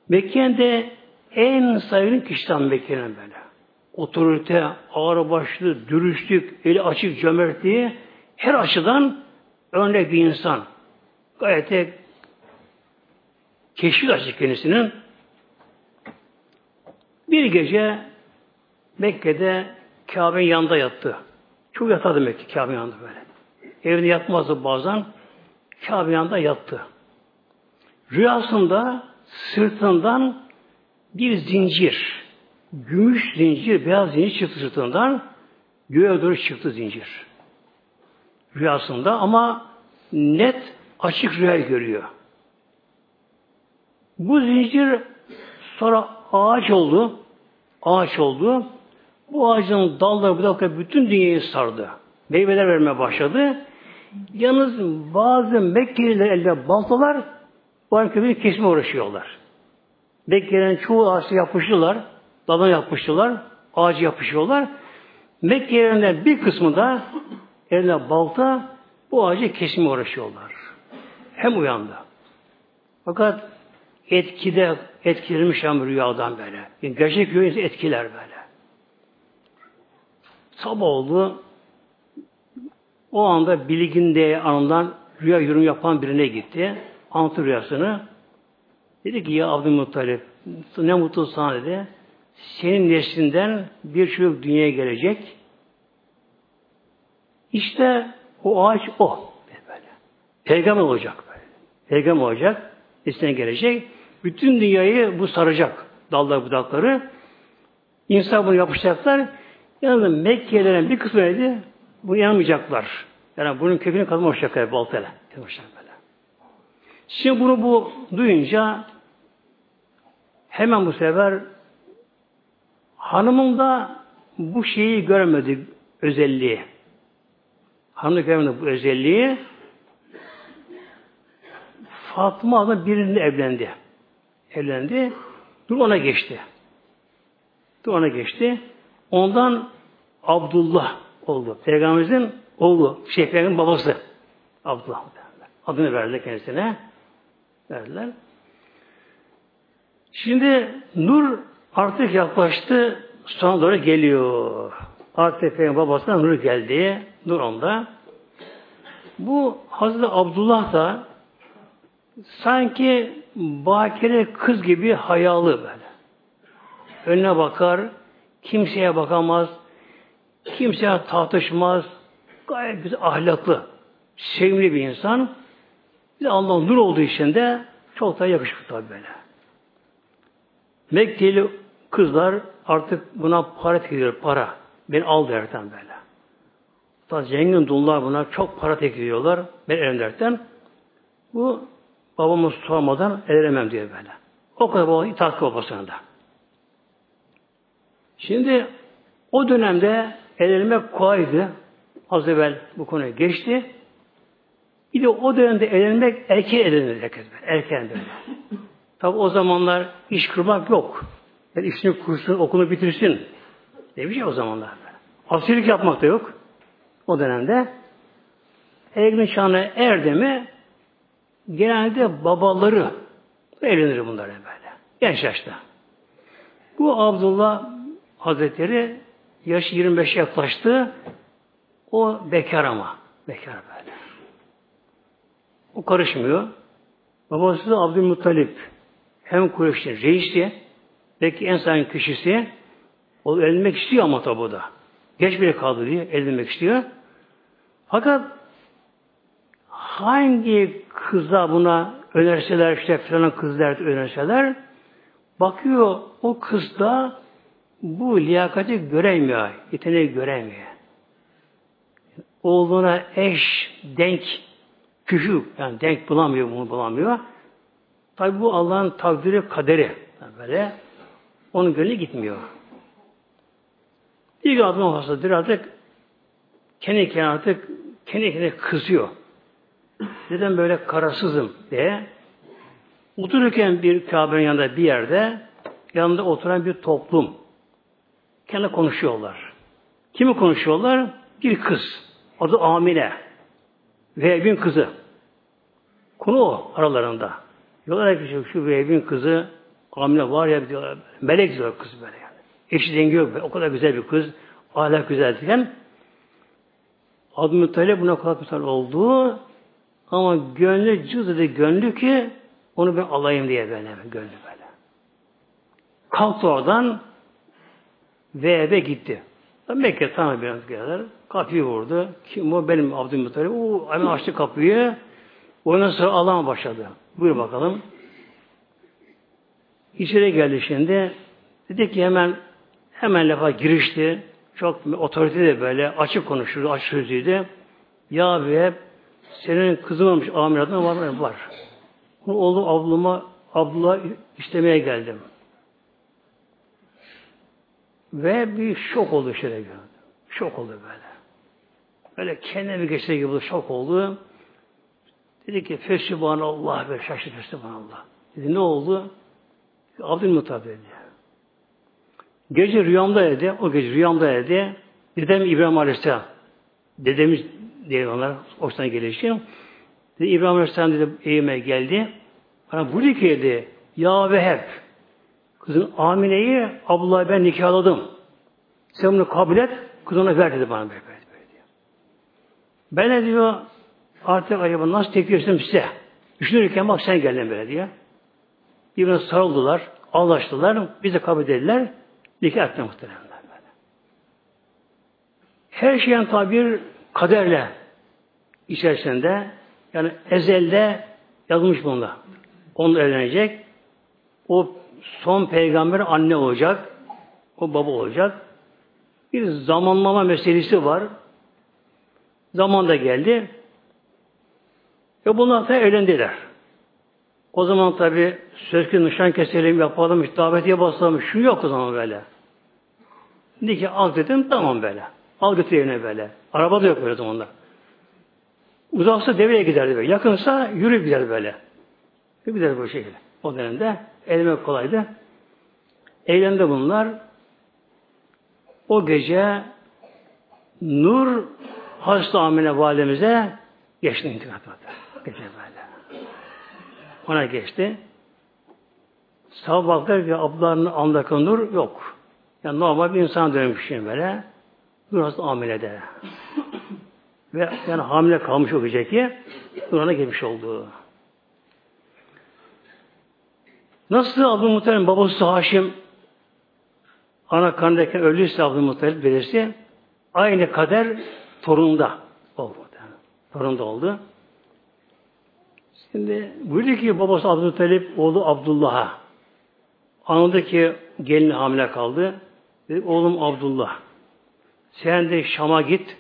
Mekke'de en saygın kişiden Mekke'nin böyle. Otorite, ağır başlı, dürüstlük, eli açık cömertliği her açıdan örnek bir insan. Gayet de keşif açık kendisinin. Bir gece Mekke'de Kabe'nin yanında yattı. Çok yatardı Mekke Kabe'nin yanında böyle. Evinde yatmazdı bazen. Kabe'nin yanında yattı. Rüyasında sırtından bir zincir, gümüş zincir, beyaz zincir çıktı sırtından. Göğe doğru çıktı zincir. Rüyasında ama net açık rüya görüyor. Bu zincir sonra ağaç oldu. Ağaç oldu. Bu ağacın dalları budakları bütün dünyayı sardı. Meyveler vermeye başladı. Yalnız bazı Mekkeliler elde baltalar bu kesme uğraşıyorlar. Mekke'nin çoğu ağaçta yapışıyorlar. Dalına yapışıyorlar. Ağacı yapışıyorlar. Mekkelilerden bir kısmı da eline balta bu ağacı kesme uğraşıyorlar. Hem uyandı. Fakat etkide etkilenmiş hem rüyadan böyle. Yani gerçek rüyayı etkiler böyle. Sabah oldu. O anda bilginde anından rüya yorum yapan birine gitti. Anlattı rüyasını. Dedi ki ya Abdülmuttalip ne mutlu sana dedi. Senin neslinden bir çocuk dünyaya gelecek. İşte o ağaç o. Böyle. Peygamber olacak böyle. Peygamber olacak. Nesline gelecek. Bütün dünyayı bu saracak. Dallar budakları. İnsan bunu yapışacaklar. Yalnız Mekkelilerin bir kısmı neydi? Bunu yanmayacaklar. Yani bunun kökünü kazımışacaklar baltayla. Böyle. Şimdi bunu bu duyunca hemen bu sefer hanımın da bu şeyi görmedi özelliği. Hanım görmedi bu özelliği. Fatma adlı birinde evlendi. Evlendi. Dur ona geçti. Dur ona geçti. Ondan Abdullah oldu. Peygamberimizin oğlu. Şey, Peygamberin babası. Abdullah. Adını verdiler kendisine. Verdiler. Şimdi nur artık yaklaştı. Sonra doğru geliyor. Artık babasına nur geldi. Nur onda. Bu Hazreti Abdullah da sanki bakire kız gibi hayalı böyle. Önüne bakar, kimseye bakamaz, kimseye tartışmaz, gayet güzel ahlaklı, sevimli bir insan. Bir de Allah'ın nur olduğu için de çok da yakışıklı tabi böyle. Mekkeli kızlar artık buna para tekiyor, para. Ben al derken böyle. Hatta zengin dullar buna çok para tekiliyorlar. Ben elim derken. Bu babamı sormadan eremem diye böyle. O kadar baba itaat babasına da. Şimdi o dönemde evlenmek kolaydı. Az evvel bu konuya geçti. Bir de o dönemde evlenmek erken evlenir herkes. Erken böyle. Tabi o zamanlar iş kurmak yok. Yani işini kursun, okulu bitirsin. Demiş ya o zamanlar. Asirlik yapmak da yok. O dönemde. Evlilik çağına erdi mi genelde babaları evlenir bunlar böyle. Genç yaşta. Bu Abdullah Hazretleri yaş 25 yaklaştı. O bekar ama. Bekar böyle. O karışmıyor. Babası da Abdülmuttalip hem Kureyş'in reisi belki en sayın kişisi o evlenmek istiyor ama tabi da. Geç bile kaldı diye evlenmek istiyor. Fakat hangi kıza buna önerseler işte filan kızlar önerseler bakıyor o kız da bu liyakati göremiyor. Yeteneği göremiyor. Oğluna eş, denk, küçük yani denk bulamıyor bunu bulamıyor. Tabi bu Allah'ın takdiri kaderi. Böyle onun gönlü gitmiyor. İlk adım hastadır artık kendi kendine artık kendi kendine kızıyor. Neden böyle karasızım diye. Otururken bir Kabe'nin yanında bir yerde yanında oturan bir toplum. Kendi konuşuyorlar. Kimi konuşuyorlar? Bir kız. Adı Amine. Vehb'in kızı. Konu o aralarında. Diyorlar ki şu Vehb'in kızı Amine var ya diyorlar. Melek diyor kız böyle yani. Eşi dengi yok. O kadar güzel bir kız. Ahlak güzelken Abdülmuttalip buna kadar güzel oldu. Ama gönlü cız dedi gönlü ki onu ben alayım diye böyle gönlü böyle. Kalktı oradan ve eve gitti. Mekke tamam biraz kadar. Kapıyı vurdu. Kim o? Benim Abdülmuttalip. O hemen açtı kapıyı. Ondan sonra Allah'a başladı. Buyur bakalım. İçeri geldi şimdi. Dedi ki hemen hemen lafa girişti. Çok otorite de böyle açık konuşurdu, açık sözlüydü. Ya hep senin kızın olmuş amiratın var mı? Var. Bunu oğlum ablama abla istemeye geldim. Ve bir şok oldu şöyle gördüm. Şok oldu böyle. Böyle kendine bir geçtiği gibi şok oldu. Dedi ki Fesubhanallah ve şaşırdı Fesubhanallah. Dedi ne oldu? Abdülmuttalip dedi. Gece rüyamda dedi, o gece rüyamda dedi, dedem İbrahim Aleyhisselam, dedemiz diye onlar hoştan gelişim. Dedi, İbrahim Aleyhisselam dedi, eğime geldi. Bana bu ki dedi, ya ve hep, kızın Amine'yi Abdullah'ı ben nikahladım. Sen bunu kabul et, kız ona ver dedi bana böyle, böyle, böyle. Ben de diyor, artık acaba nasıl etsem size? Düşünürken bak sen geldin böyle diye. Birbirine sarıldılar, anlaştılar, biz de kabul edildiler. Nikah etti muhteremler böyle. Her şeyin tabi bir kaderle içerisinde yani ezelde yazılmış bunda. Onunla evlenecek. O son peygamber anne olacak. O baba olacak. Bir zamanlama meselesi var. Zaman da geldi. Ve bunlar da evlendiler. O zaman tabi sözkü nişan keselim, yapalım, davetiye basalım. Şu yok o zaman böyle. Dedi ki al dedim tamam böyle. Al götür evine böyle. Araba da yok böyle zamanlar. Uzaksa devreye giderdi böyle. Yakınsa yürü gider böyle. Yürü gider bu şekilde. O dönemde elime kolaydı. Eğlendi bunlar. O gece Nur hasta amine validemize geçti intikam Gece böyle. Ona geçti. Sabah baktılar ki ablalarının andaki nur yok. Yani normal bir insan dönmüş şimdi böyle. Burası hamilede. Ve yani hamile kalmış o gece ki Nurhan'a gelmiş oldu. Nasıl Abdülmuttalip babası Haşim ana karnındayken öldüyse Abdülmuttalip belirsi aynı kader torununda oldu. Torunda oldu. Şimdi buyurdu ki babası Abdülmuttalip oğlu Abdullah'a. Anladı ki gelin hamile kaldı. Dedi, oğlum Abdullah sen de Şam'a git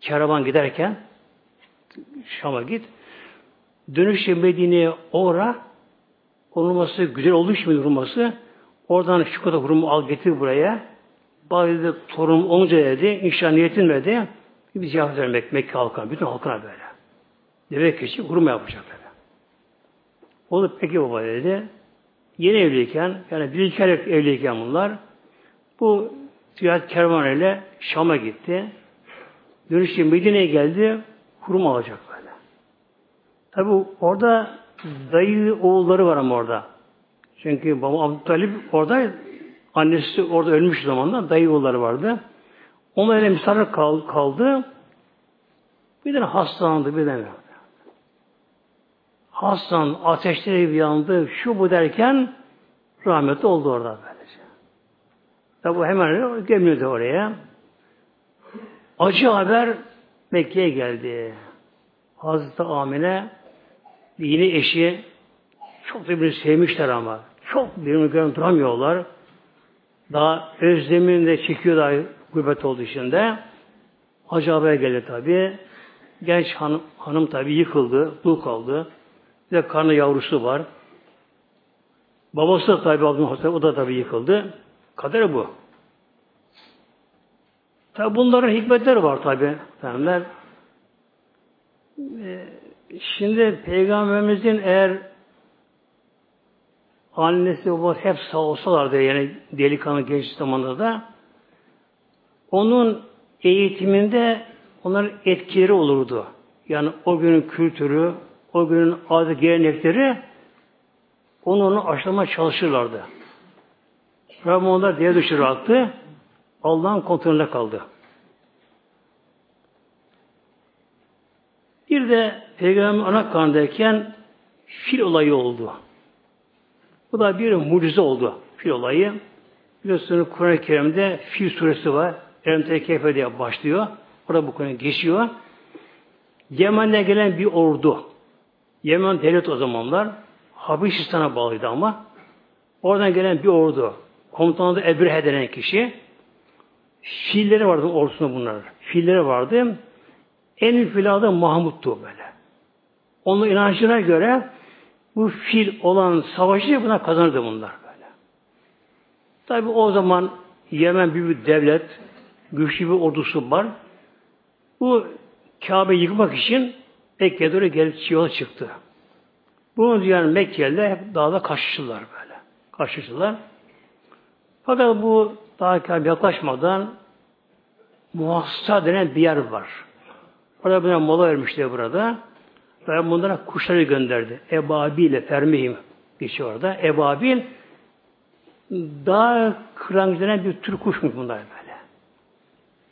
kervan giderken Şam'a git. Dönüşte Medine'ye uğra olması güzel oldu şimdi durması oradan şu kadar hurumu al getir buraya. Bazı torun olunca dedi inşa niyetinmedi bir ziyaret vermek Mekke halkına bütün halkına böyle. Demek ki hurum yapacak böyle o da peki baba dedi yeni evliyken yani bir iki aylık evliyken bunlar bu ticaret kervanıyla Şam'a gitti. Dönüşte Medine'ye geldi. Kurum alacak böyle. Tabi orada dayı oğulları var ama orada. Çünkü baba Abdültalip orada annesi orada ölmüş zamanda dayı oğulları vardı. Onlarla misafir kaldı. Bir de hastalandı bir de. Hastalan, ateşleri yandı, şu bu derken rahmetli oldu orada böylece. Tabi hemen gömüldü oraya. Acı haber Mekke'ye geldi. Hazreti Amine yeni eşi çok birbirini sevmişler ama. Çok birbirini görüp duramıyorlar. Daha özlemini de çekiyor daha gurbet olduğu için de. Acı haber geldi tabi. Genç hanım, hanım tabi yıkıldı, dul kaldı. Bir karnı yavrusu var. Babası da tabi o da tabi yıkıldı. Kader bu. Tabi bunların hikmetleri var tabi. Efendiler. Ee, şimdi Peygamberimizin eğer annesi babası hep sağ olsalardı yani delikanlı genç zamanında da onun eğitiminde onların etkileri olurdu. Yani o günün kültürü, o günün adet gelenekleri onu onu aşılamaya çalışırlardı. Rabbim onları diye düşürü attı. Allah'ın kontrolünde kaldı. Bir de Peygamber ana karnındayken fil olayı oldu. Bu da bir mucize oldu. Fil olayı. Biliyorsunuz Kur'an-ı Kerim'de Fil suresi var. Erem diye başlıyor. Orada bu konu geçiyor. Yemen'den gelen bir ordu. Yemen devlet o zamanlar. Habeşistan'a bağlıydı ama. Oradan gelen bir ordu. Komutanı da Ebrehe denen kişi. Filleri vardı ordusunda bunlar. Filleri vardı. En filadı Mahmut'tu böyle. Onun inancına göre bu fil olan savaşı buna kazanırdı bunlar böyle. Tabi o zaman Yemen büyük bir devlet, güçlü bir ordusu var. Bu Kabe yıkmak için Mekke'ye doğru gelip yola çıktı. Bunun yani Mekkeliler hep dağda kaçıştılar böyle. Kaçıştılar. Fakat bu daha yaklaşmadan Muhassa denen bir yer var. Orada buna mola vermişler burada. Ve bunlara kuşları gönderdi. Ebabil ile Fermihim geçiyor orada. Ebabil daha kırancı denen bir tür kuşmuş bunlar böyle.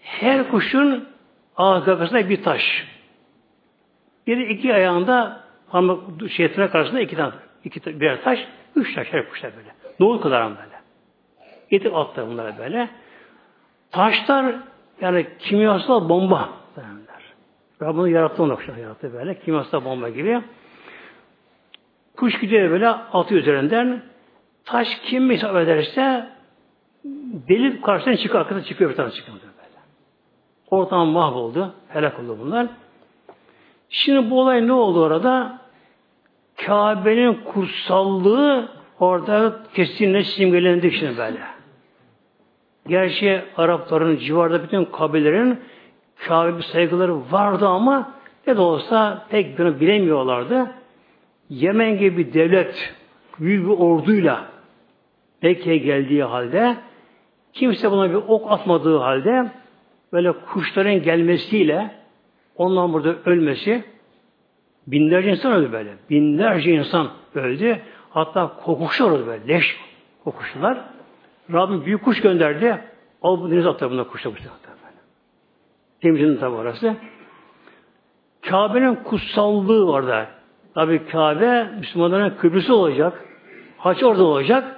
Her kuşun ağız kakasında bir taş. Biri iki ayağında parmak şeytana karşısında iki tane iki birer taş, üç taş her kuşlar böyle. Doğru kadar böyle. Getir atlar bunlara böyle. Taşlar yani kimyasal bomba derler. Rabbim yarattı onu yarattı böyle. Kimyasal bomba gibi. Kuş gidiyor böyle atı üzerinden. Taş kim misal ederse delip karşısına çıkıyor, arkasına çıkıyor bir tane çıkıyor böyle. Ortam mahvoldu. Helak oldu bunlar. Şimdi bu olay ne oldu orada? Kabe'nin kutsallığı orada kesinlikle simgelendi şimdi böyle. Gerçi Arapların civarda bütün kabilelerin Kabe saygıları vardı ama ne de olsa pek bunu bilemiyorlardı. Yemen gibi bir devlet büyük bir orduyla Mekke'ye geldiği halde kimse buna bir ok atmadığı halde böyle kuşların gelmesiyle ondan burada ölmesi binlerce insan öldü böyle. Binlerce insan öldü. Hatta kokuşlar oldu böyle. Leş kokuşlar. Rabbim büyük kuş gönderdi. Al bu deniz atlar bunda kuşlar kuşlar. Temizliğinin tabi orası. Kabe'nin kutsallığı orada. Tabi Kabe Müslümanların Kıbrıs'ı olacak. Haç orada olacak.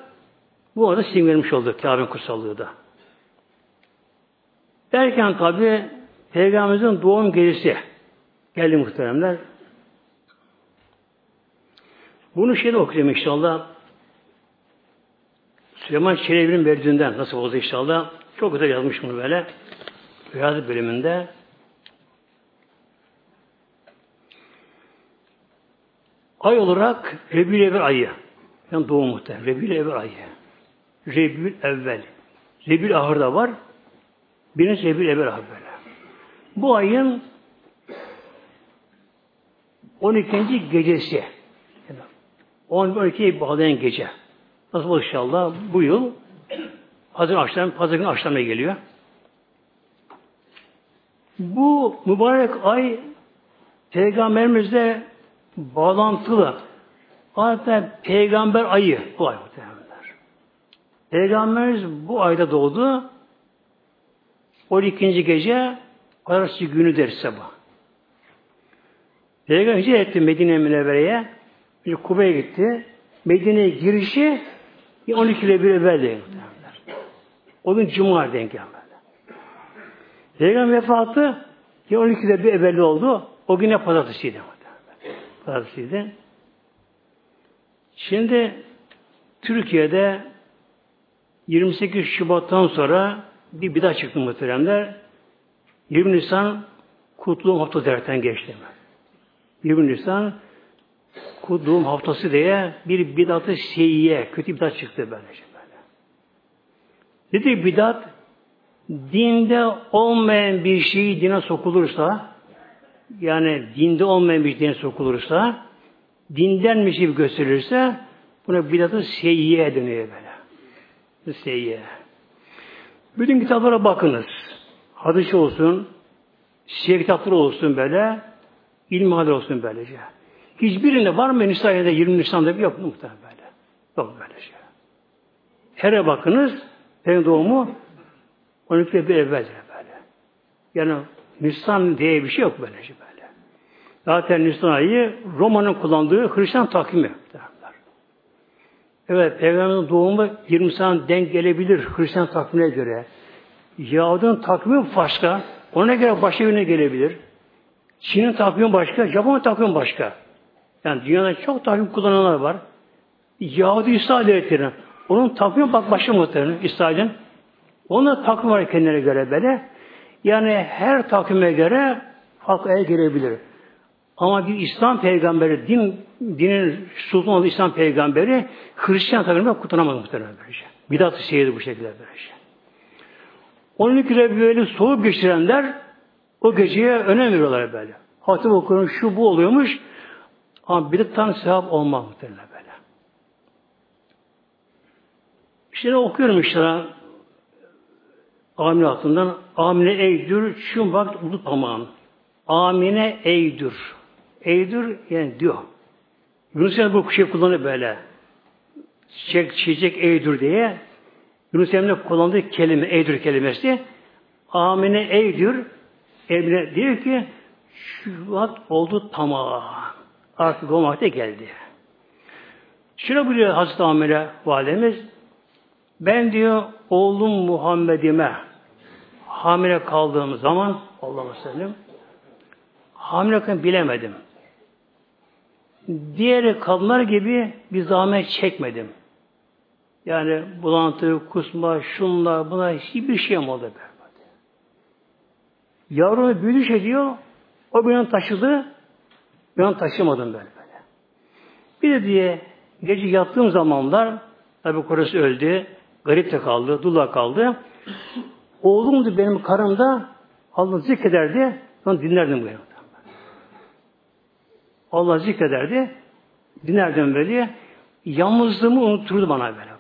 Bu arada simgelenmiş oldu Kabe'nin kutsallığı da. Derken tabi Peygamberimizin doğum gecesi geldi muhteremler. Bunu şeyde okuyacağım inşallah. Süleyman Çelebi'nin verdiğinden nasıl oldu inşallah. Çok güzel yazmış bunu böyle. Riyazı bölümünde. Ay olarak Rebül Evvel ayı. Yani doğum muhtemelen. Rebül Evvel ayı. Rebül Evvel. Rebül Ahır'da var. Birincisi Rebül Evvel Ahır böyle. Bu ayın 12. gecesi. 12'yi bağlayan gece. Nasıl inşallah bu yıl Hazır akşam, pazar günü akşamına geliyor. Bu mübarek ay Peygamberimizle bağlantılı. Hatta peygamber ayı bu ay muhtemelenler. Peygamberimiz bu ayda doğdu. 12. gece Arası günü der sabah. Peygamber hicret etti Medine Münevvere'ye. Bir Kube'ye gitti. Medine'ye girişi 12 ile bir evvel O gün Cuma denk gelmedi. Peygamber vefatı 12'de bir evvel oldu. O güne pazartesiydi. Pazartesiydi. Şimdi Türkiye'de 28 Şubat'tan sonra bir bidat çıktı muhteremler. 20 Nisan Kutluğum Haftası derken geçti. 20 Nisan Kutluğum Haftası diye bir bidatı seyyiye, kötü bidat çıktı böylece böyle. Dedi bidat dinde olmayan bir şey dine sokulursa yani dinde olmayan bir şey dine sokulursa dindenmiş gibi gösterilirse buna bidatı seyyiye dönüyor böyle. Seyyiye. Bütün kitaplara bakınız hadis olsun, şiir kitapları olsun böyle, ilmihal olsun böylece. Hiçbirinde var mı Nisa'ya 20 Nisan'da bir yok muhtemelen böyle. Yok böyle şey. Here bakınız, Peygamber doğumu 12 bir evveldir böyle. Yani Nisan diye bir şey yok böyle şey böyle. Zaten Nisan ayı Roma'nın kullandığı Hristiyan takvimi. Evet, Peygamberin doğumu 20 sene denk gelebilir Hristiyan takvimine göre. Yahudi'nin takvimi başka. Ona göre başka birine gelebilir. Çin'in takvimi başka, Japon takvimi başka. Yani dünyada çok takvim kullananlar var. Yahudi İsrail devletlerinin. Onun takvimi bak başka muhtemelen İsrail'in. Onun takvim var kendine göre böyle. Yani her takvime göre farklı el gelebilir. Ama bir İslam peygamberi, din, dinin sultan olan İslam peygamberi Hristiyan takvimine kurtaramadı muhtemelen böylece. Bidat-ı seyirdi bu şekilde böylece. Onun ile böyle soğuk geçirenler o geceye önem veriyorlar böyle. Hatip okuyorum şu bu oluyormuş ama bidattan sevap olmaz muhtemelen böyle. İşte okuyorum işte Amine altından Amine eydür şu bak bu tamam. Amine eydür. Eydür yani diyor. Yunus Emre bu şey kullanıyor böyle. Çiçek, çiçek eydür diye. Yunus Emre kullandığı kelime eydür kelimesi. Amine eydür. Emre diyor ki Şubat oldu tamam. Artık o vakti geldi. Şuna buyuruyor Hazreti Amire validemiz ben diyor oğlum Muhammed'ime hamile kaldığım zaman Allah'a sellem hamile bilemedim. Diğer kadınlar gibi bir zahmet çekmedim. Yani bulantı, kusma, şunla, buna hiçbir şey olmadı. Yavrumu büyüdüş ediyor, o bir taşıdı, ben taşımadım böyle böyle. Bir de diye gece yattığım zamanlar, tabi korası öldü, garip de kaldı, dula kaldı. Oğlumdu benim karımda, Allah zikrederdi, ben dinlerdim bu yanımda. Allah zikrederdi, dinlerdim böyle. Yalnızlığımı unuturdu bana böyle.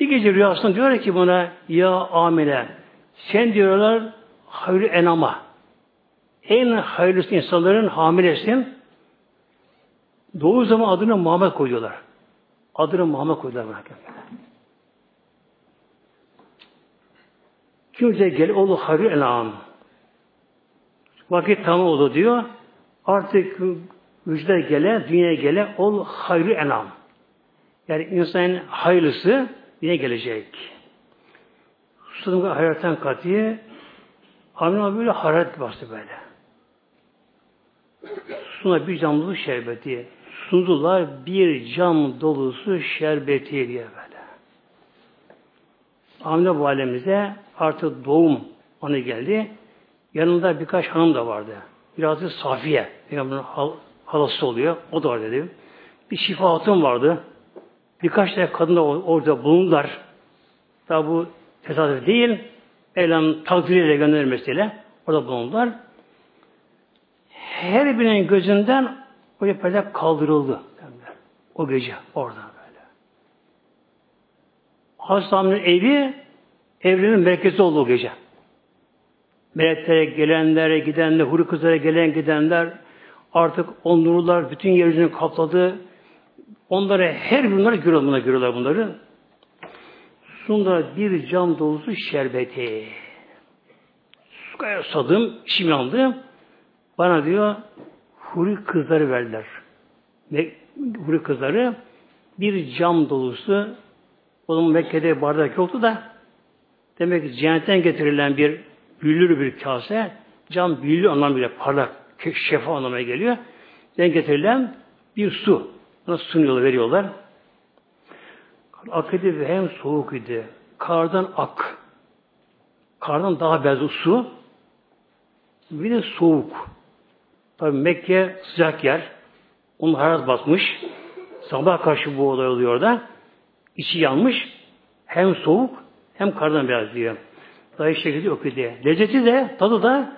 Bir gece rüyasında diyor ki buna, ya amile, sen diyorlar hayırlı enama. En hayırlısı insanların hamilesin. Doğu zaman adını Muhammed koyuyorlar. Adını Muhammed koyuyorlar. Kimse gel oğlu hayırlı enam. Vakit tamam oldu diyor. Artık müjde gele, dünyaya gele ol hayırlı enam. Yani insanın hayırlısı yine gelecek. Susadım hayattan katıya Amina böyle hararet bastı böyle. Suna bir cam dolu şerbeti. Sundular bir cam dolusu şerbeti diye böyle. Amine validemize artık doğum anı geldi. Yanında birkaç hanım da vardı. Biraz da Safiye. Peygamberin hal, halası oluyor. O da var dedim. Bir şifa hatun vardı. Birkaç tane kadın da orada bulundular. Tabi bu tesadüf değil. Mevlam takdiriyle göndermesiyle orada bulundular. Her birinin gözünden o perde kaldırıldı. O gece orada böyle. Hazreti evi evrenin merkezi oldu o gece. Meleklere gelenlere, gidenler, huri kızlara gelen gidenler artık onurlar bütün yeryüzünü kapladı. Onlara her bunları görüyorlar, bunları görüyorlar bunları. Sonra bir cam dolusu şerbeti. Suya sadım, içim yandı. Bana diyor, huri kızları verdiler. Ve huri kızları bir cam dolusu onun Mekke'de bardak yoktu da demek ki cennetten getirilen bir büyülür bir kase cam büyülü anlamıyla parlak şefa anlamına geliyor. Den getirilen bir su. Buna sunuyorlar, veriyorlar. Akıdı ve hem soğuk idi. Kardan ak. Kardan daha beyaz su. Bir de soğuk. Tabi Mekke sıcak yer. Onun hararet basmış. Sabah karşı bu olay oluyor da. İçi yanmış. Hem soğuk hem kardan beyaz diyor. Daha şekilde yok idi. Lezzeti de tadı da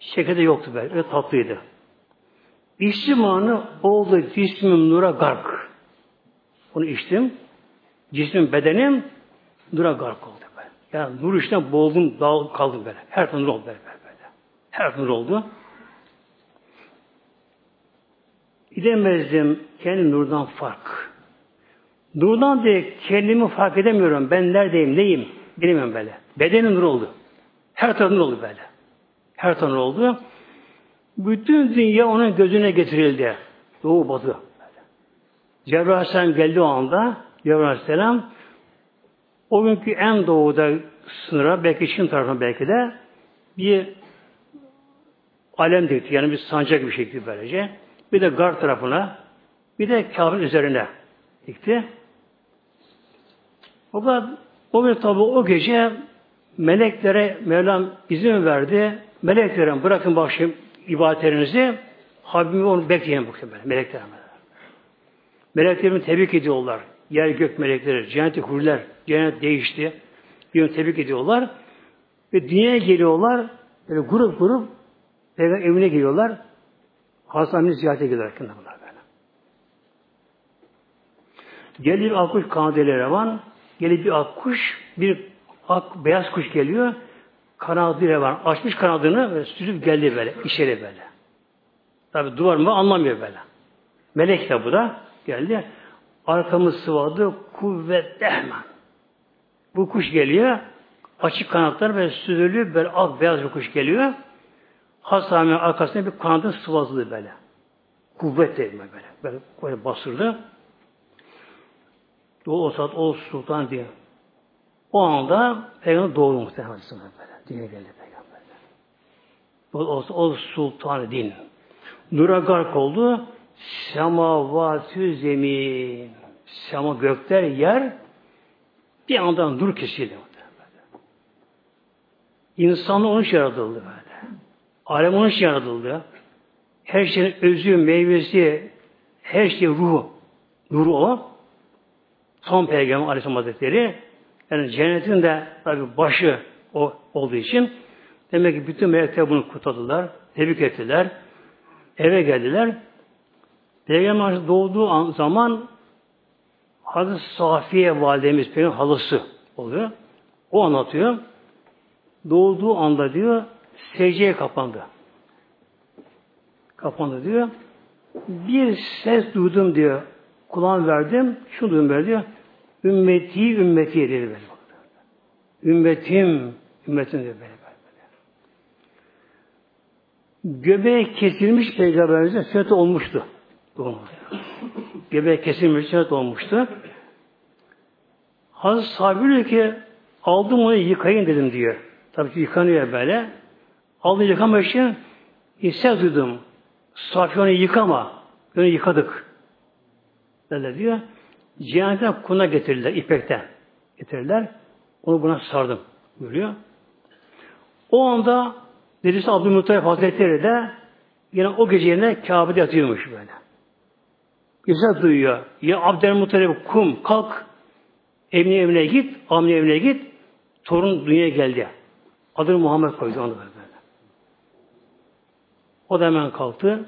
şekerde yoktu böyle. Öyle tatlıydı. İçtim anı oldu cismim nura gark. Onu içtim. Cismim, bedenim nura gark oldu. Böyle. Yani nur içine boğuldum, dağ kaldım böyle. Her türlü oldu böyle, böyle. Her türlü oldu. Gidemezdim kendi nurdan fark. Nurdan diye kendimi fark edemiyorum. Ben neredeyim, neyim? Bilmiyorum böyle. Bedenim nur oldu. Her tarafı oldu böyle. Her tarafı nur oldu. Bütün dünya onun gözüne getirildi. Doğu batı. Cebrail Aleyhisselam geldi o anda. Cebrail Aleyhisselam o günkü en doğuda sınıra, belki Çin tarafına belki de bir alem dikti. Yani bir sancak bir şekilde böylece. Bir de gar tarafına, bir de Kabe'nin üzerine dikti. Fakat o bir tabi o gece meleklere Mevlam izin verdi. Meleklerin bırakın bakayım ibadetlerinizi Habibimi onu bakayım böyle melekler. Meleklerimi tebrik ediyorlar. Yer gök melekleri, cennet huriler, cennet değişti. Bir tebrik ediyorlar. Ve dünyaya geliyorlar. Böyle grup grup Peygamber evine geliyorlar. Hastaneye ziyarete gidiyorlar. Bunlar böyle. Gelir akkuş kanadı revan. Gelir bir akkuş, bir ak, beyaz kuş geliyor. Kanadı revan. Açmış kanadını ve sürüp geldi böyle. içeri böyle. Tabi duvar mı anlamıyor böyle. Melek de bu da geldi. Arkamız sıvadı kuvvet dehman. Bu kuş geliyor. Açık kanatlar ve süzülüyor. Böyle ak beyaz bir kuş geliyor. Hastanenin arkasında bir kanadın sıvazlı böyle. Kuvvet değil böyle. Böyle, böyle bastırdı. O, o saat o sultan diye. O anda peygamber doğru muhtemelen böyle. Dine geldi peygamber. O, o, o sultan din. Nura gark oldu. Semavatü zemin. Sema gökler yer bir anda nur kesildi. İnsanı onun için yaratıldı böyle. Alem onun için yaratıldı. Her şeyin özü, meyvesi, her şey ruhu. Nuru o. Son peygamber Aleyhisselam Hazretleri. Yani cennetin de tabi başı o olduğu için demek ki bütün melekler bunu kutladılar, tebrik ettiler. Eve geldiler. Peygamber doğduğu an, zaman Hazreti Safiye validemiz Peygamber halası oluyor. O anlatıyor. Doğduğu anda diyor secdeye kapandı. Kapandı diyor. Bir ses duydum diyor. Kulağım verdim. Şunu duydum diyor. Ümmeti ümmeti dedi böyle. Ümmetim ümmetim diyor böyle. Göbeği kesilmiş peygamberimize sünnet olmuştu. Göbeği kesilmiş sünnet olmuştu. Hazreti sahibi diyor ki aldım onu yıkayın dedim diyor. Tabii ki yıkanıyor böyle. Aldım yıkamak için hisse duydum. Safi onu yıkama. Onu yıkadık. Böyle diyor. Cehennetten kuna getirirler, ipekten getirirler. Onu buna sardım. Buyuruyor. O anda Dedesi Abdülmuttalip Hazretleri de yine o gece yerine Kabe'de yatıyormuş böyle. Güzel duyuyor. Ya Abdülmuttalip kum kalk evine evine git, amine evine git. Torun dünyaya geldi. Adını Muhammed koydu onu böyle. O da hemen kalktı.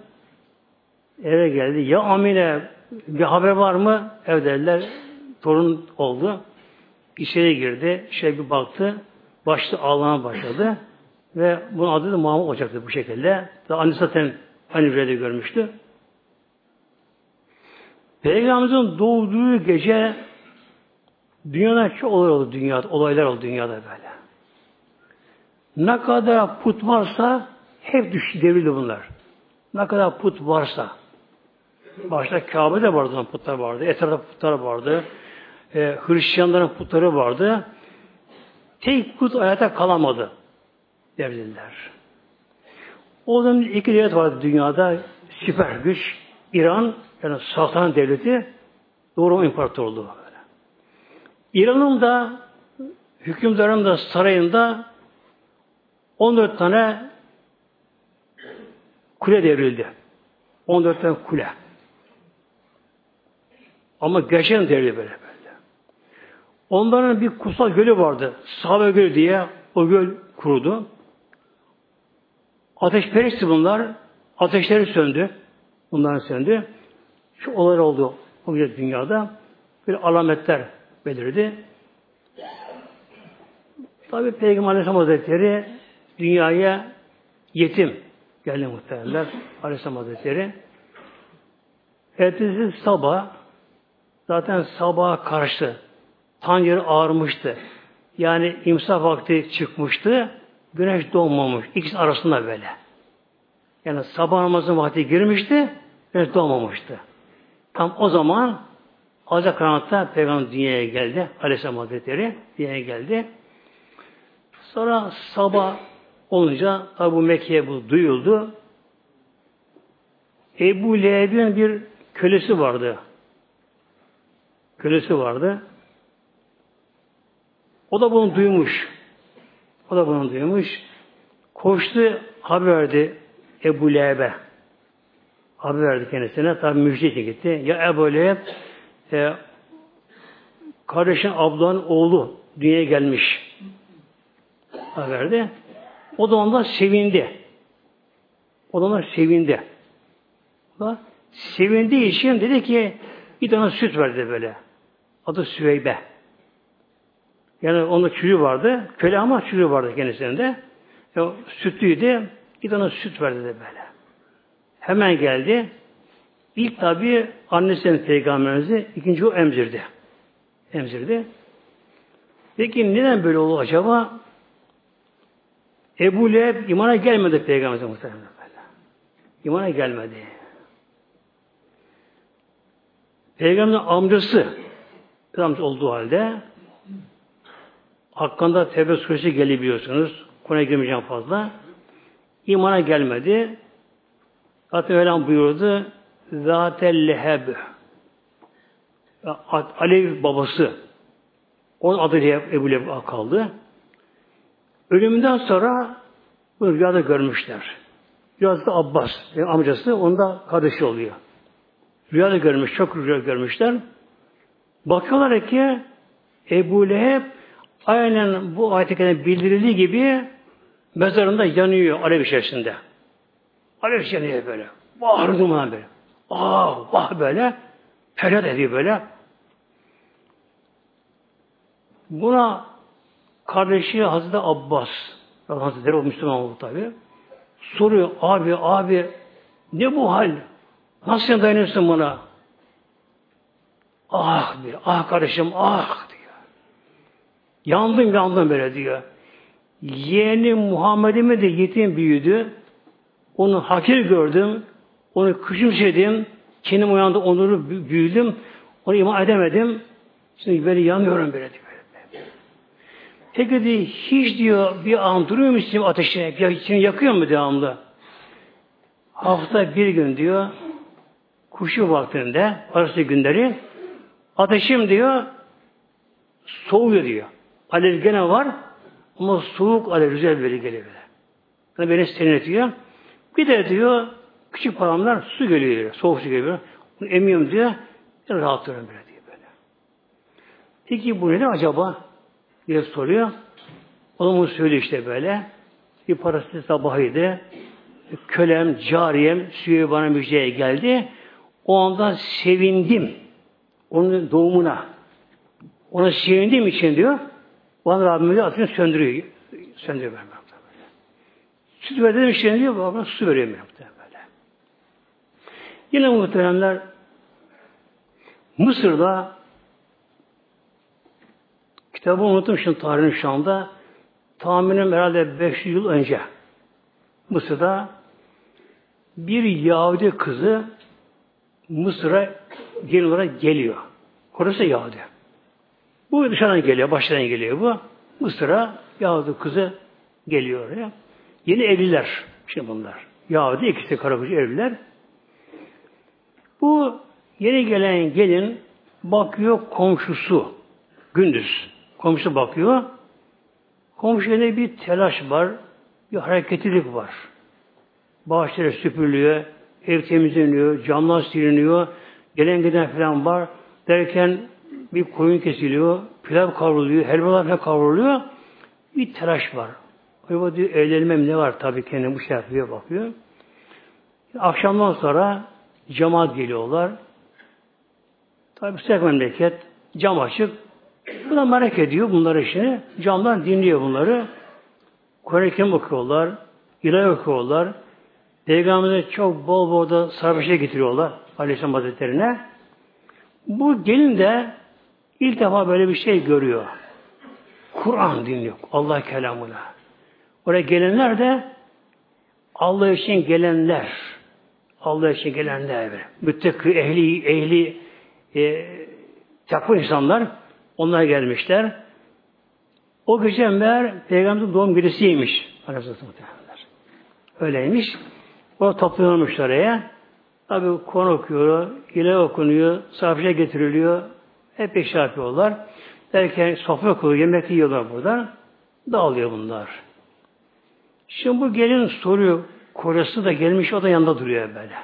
Eve geldi. Ya Amine bir haber var mı? Ev dediler. Torun oldu. İçeri girdi. Şey bir baktı. Başta ağlamaya başladı. Ve bunun adı da Muhammed olacaktı bu şekilde. Daha annesi zaten aynı rüyada görmüştü. Peygamberimizin doğduğu gece dünyada çok olay oldu dünyada, olaylar oldu dünyada böyle. Ne kadar put varsa hep düştü, devrildi bunlar. Ne kadar put varsa. Başta Kabe'de vardı putlar vardı, etrafta putlar vardı, e, Hristiyanların putları vardı. Tek put hayata kalamadı devrildiler. O zaman iki devlet vardı dünyada. Süper güç. İran, yani Sultan Devleti, Doğu İmparatorluğu. İran'ın da hükümdarın da sarayında 14 tane kule devrildi. 14 tane kule. Ama gerçekten devrildi böyle. Onların bir kutsal gölü vardı. Sahabe Gölü diye o göl kurudu. Ateşperestti bunlar. Ateşleri söndü. Bunların söndü. Şu olay oldu o dünyada. Bir alametler belirdi. Tabi Peygamber Aleyhisselam Hazretleri dünyaya yetim geldi muhtemelenler Aleyhisselam Hazretleri. Ertesi sabah zaten sabaha karşı yeri ağarmıştı. Yani imsak vakti çıkmıştı. Güneş doğmamış. İkisi arasında böyle. Yani sabah namazın vakti girmişti. Güneş doğmamıştı. Tam o zaman Hazreti Karanlık'ta Peygamber dünyaya geldi. Aleyhisselam Hazretleri dünyaya geldi. Sonra sabah olunca tabi Mekke'ye bu duyuldu. Ebu Leheb'in bir kölesi vardı. Kölesi vardı. O da bunu duymuş. O da bunu duymuş. Koştu haber verdi Ebu Leheb'e. Haber verdi kendisine. Tabi müjde gitti. Ya Ebu Leheb e, kardeşin ablanın oğlu dünyaya gelmiş. Haber verdi. O da ondan sevindi. O da ondan sevindi. O da sevindiği için dedi ki bir tane süt verdi böyle. Adı Süveybe. Yani onun çocuğu vardı. Köle ama çocuğu vardı kendisinde. E, sütlüydü. Bir tane süt verdi de böyle. Hemen geldi. İlk tabi annesinin peygamberimizi, ikinci o emzirdi. Emzirdi. Peki neden böyle oldu acaba? Ebu Leheb imana gelmedi peygamberimize muhtemelen böyle. İmana gelmedi. Peygamberin amcası amcası olduğu halde hakkında Tevbe suresi gelebiliyorsunuz. Konuya girmeyeceğim fazla. İmana gelmedi. Zaten Mevlam buyurdu. Zatel leheb. Alev babası. Onun adı Ebu Leheb kaldı. Ölümünden sonra bu rüyada görmüşler. Rüyada da Abbas, yani amcası, onun da kardeşi oluyor. Rüyada görmüş, çok rüya görmüşler. Bakıyorlar ki Ebu Leheb aynen bu ayet bildirildiği gibi mezarında yanıyor alev içerisinde. Alev yanıyor böyle. Bağır duman böyle. Ah, vah böyle. Feryat ediyor böyle. Buna kardeşi Hazreti Abbas Hazretleri o Müslüman oldu tabi. Soruyor abi abi ne bu hal? Nasıl dayanıyorsun buna? Ah diyor. Ah kardeşim ah. Yandım yandım böyle diyor. Yeğeni Muhammed'ime de yetim büyüdü. Onu hakir gördüm. Onu küçümsedim. Kendim uyandı onuru büyüdüm. Onu iman edemedim. Şimdi böyle yanıyorum böyle diyor. Peki diyor, hiç diyor bir an duruyor mu için ateşine? İçini yakıyor mu devamlı? Hafta bir gün diyor kuşu vaktinde arası günleri ateşim diyor soğuyor diyor. Alev gene var ama soğuk alev güzel böyle geliyor. Yani beni serinletiyor. Bir de diyor küçük paramlar su geliyor diyor. Soğuk su geliyor. Bunu emiyorum diyor. Rahatlıyorum böyle diyor böyle. Peki bu ne acaba? diye soruyor. O zaman söylüyor işte böyle. Bir parası sabahıydı. Kölem, cariyem, suyu bana müjdeye geldi. O anda sevindim. Onun doğumuna. Ona sevindiğim için diyor. Bana Rabbim diyor atını söndürüyor. Söndürüyor ben. Süt verdiğim için diyor. Bana su veriyor ben. Böyle. Yine muhteremler Mısır'da Kitabı unuttum şimdi tarihini şu anda. Tahminim herhalde 500 yıl önce Mısır'da bir Yahudi kızı Mısır'a gelin olarak geliyor. Orası Yahudi. Bu dışarıdan geliyor, baştan geliyor bu. Mısır'a Yahudi kızı geliyor oraya. Yeni evliler. Şimdi bunlar. Yahudi ikisi karı evliler. Bu yeni gelen gelin bakıyor komşusu gündüz. Komşu bakıyor. Komşuda bir telaş var, bir hareketlilik var. Bahçeler süpürülüyor, ev temizleniyor, camlar siliniyor, gelen giden falan var. Derken bir koyun kesiliyor, pilav kavruluyor, helvalar falan kavruluyor. Bir telaş var. Acaba diyor evlenmem ne var tabii kendi bu şey bakıyor. Akşamdan sonra cemaat geliyorlar. Tabi sıcak memleket, cam açık, bu da merak ediyor bunları işini. Camdan dinliyor bunları. Kur'an-ı Kerim okuyorlar. İlahi okuyorlar. Peygamber'e çok bol bol da sarmışa getiriyorlar. Aleyhisselam Hazretleri'ne. Bu gelin de ilk defa böyle bir şey görüyor. Kur'an dinliyor. Allah kelamına. Oraya gelenler de Allah için gelenler. Allah için gelenler. Müttaki ehli, ehli e, takva insanlar onlar gelmişler. O gece meğer Peygamberin doğum gecesiymiş. Öyleymiş. O toplanmış oraya. Tabi konu okuyor, ile okunuyor, safire getiriliyor. Hep bir şey yapıyorlar. Derken sofra kuruluyor, yemek yiyorlar burada. Dağılıyor bunlar. Şimdi bu gelin soruyor. Kocası da gelmiş, o da yanında duruyor böyle.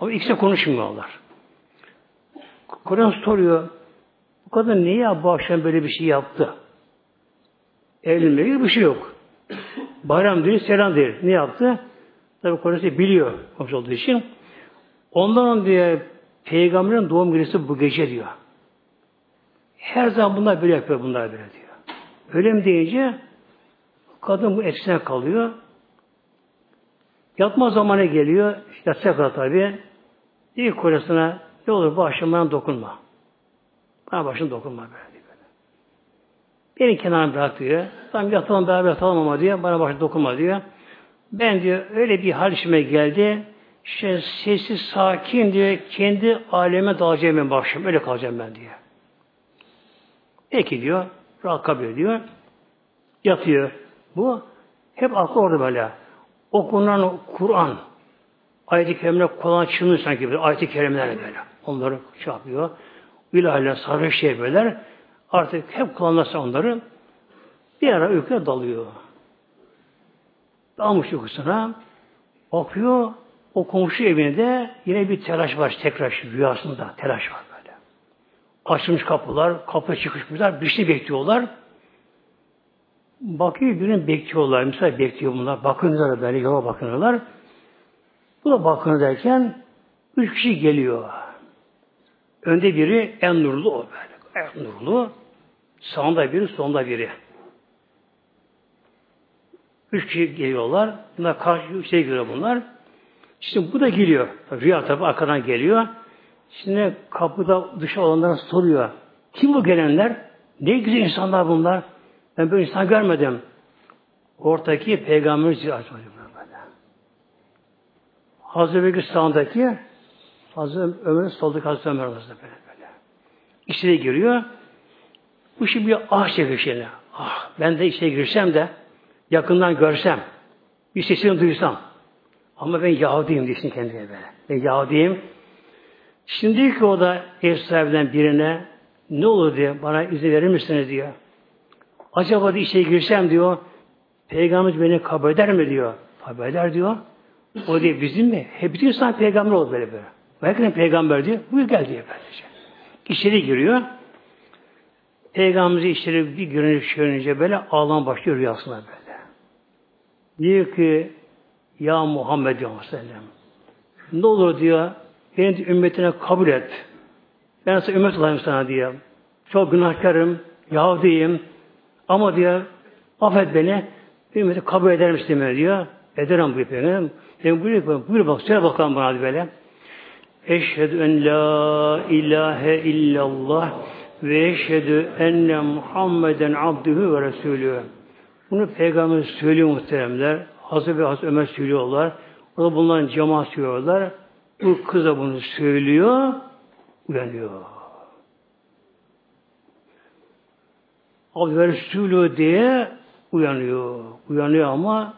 Ama ikisi konuşmuyorlar. Kur'an soruyor. Bu kadın niye bu akşam böyle bir şey yaptı? Evlenmeye bir şey yok. Bayram değil, selam değil. Ne yaptı? Tabi kocası biliyor komşu olduğu için. Ondan diye peygamberin doğum günü bu gece diyor. Her zaman bunlar böyle yapıyor, bunlar böyle diyor. Öyle mi deyince kadın bu etkisine kalıyor. Yatma zamanı geliyor. Yatacak kadar tabi. İlk kocasına ne olur bu akşam bana dokunma. Bana başına dokunma böyle diyor. Beni kenara bırak diyor. Tamam yatalım beraber yatalım ama diyor. Bana başına dokunma diyor. Ben diyor öyle bir hal işime geldi. İşte sessiz, sakin diyor. Kendi aleme dalacağım ben başım. Öyle kalacağım ben diyor. Peki diyor. Rahat kabul ediyor. Yatıyor. Bu hep aklı orada böyle. Okunan Kur'an ayet-i kerimeler kulağına çınlıyor sanki böyle. Ayet-i kerimeler böyle. Onları şey yapıyor. İlahiler, sarı şey böyle. Artık hep kullanırsa onları bir ara uykuya dalıyor. Dalmış uykusuna bakıyor o komşu evinde yine bir telaş var tekrar rüyasında telaş var. Açılmış kapılar, kapı çıkışmışlar, bir şey bekliyorlar. Bakıyor birinin bekliyorlar. Mesela bekliyor bunlar. Bakınıyorlar böyle yola bakınıyorlar. Bu da bakın derken üç kişi geliyor. Önde biri en nurlu o böyle. En nurlu. Sağında biri, sonunda biri. Üç kişi geliyorlar. Bunlar karşı şey görüyor bunlar. Şimdi bu da geliyor. Rüya tabi arkadan geliyor. Şimdi kapıda dışa olanlara soruyor. Kim bu gelenler? Ne güzel insanlar bunlar. Ben böyle insan görmedim. Ortaki peygamber Hazreti Bekir sağındaki Hazreti Ömer'in soldaki Hazreti Ömer arasında böyle böyle. İçeri giriyor. Bu şimdi bir ah çekiyor şeyine. Ah ben de içeri girsem de yakından görsem bir sesini duysam ama ben Yahudiyim diyorsun kendine böyle. Ben Yahudiyim. Şimdi ki o da ev sahibinden birine ne olur diye bana izin verir misiniz diyor. Acaba da işe girsem diyor Peygamber beni kabul eder mi diyor. Kabul eder diyor. O diye bizim mi? Hep bütün insan peygamber oldu böyle böyle. Belki peygamber diyor. Buyur gel diyor böylece. İçeri giriyor. Peygamberimizi içeri bir görünüş görünce böyle ağlam başlıyor rüyasına böyle. Diyor ki Ya Muhammed sellem ne olur diyor beni ümmetine kabul et. Ben sana ümmet olayım sana diyor. Çok günahkarım, Yahudiyim ama diyor affet beni ümmeti kabul eder misin diyor. Ederim bu peygamber. Yani buyur, buyur bak, söyle bakalım bana böyle. Eşhedü en la ilahe illallah ve eşhedü enne Muhammeden abdühü ve resulü. Bunu peygamber söylüyor muhteremler. Hazreti ve Hazreti Ömer söylüyorlar. Orada bunların cemaat söylüyorlar. Kız da bunu söylüyor, uyanıyor. Resulü diye uyanıyor. Uyanıyor ama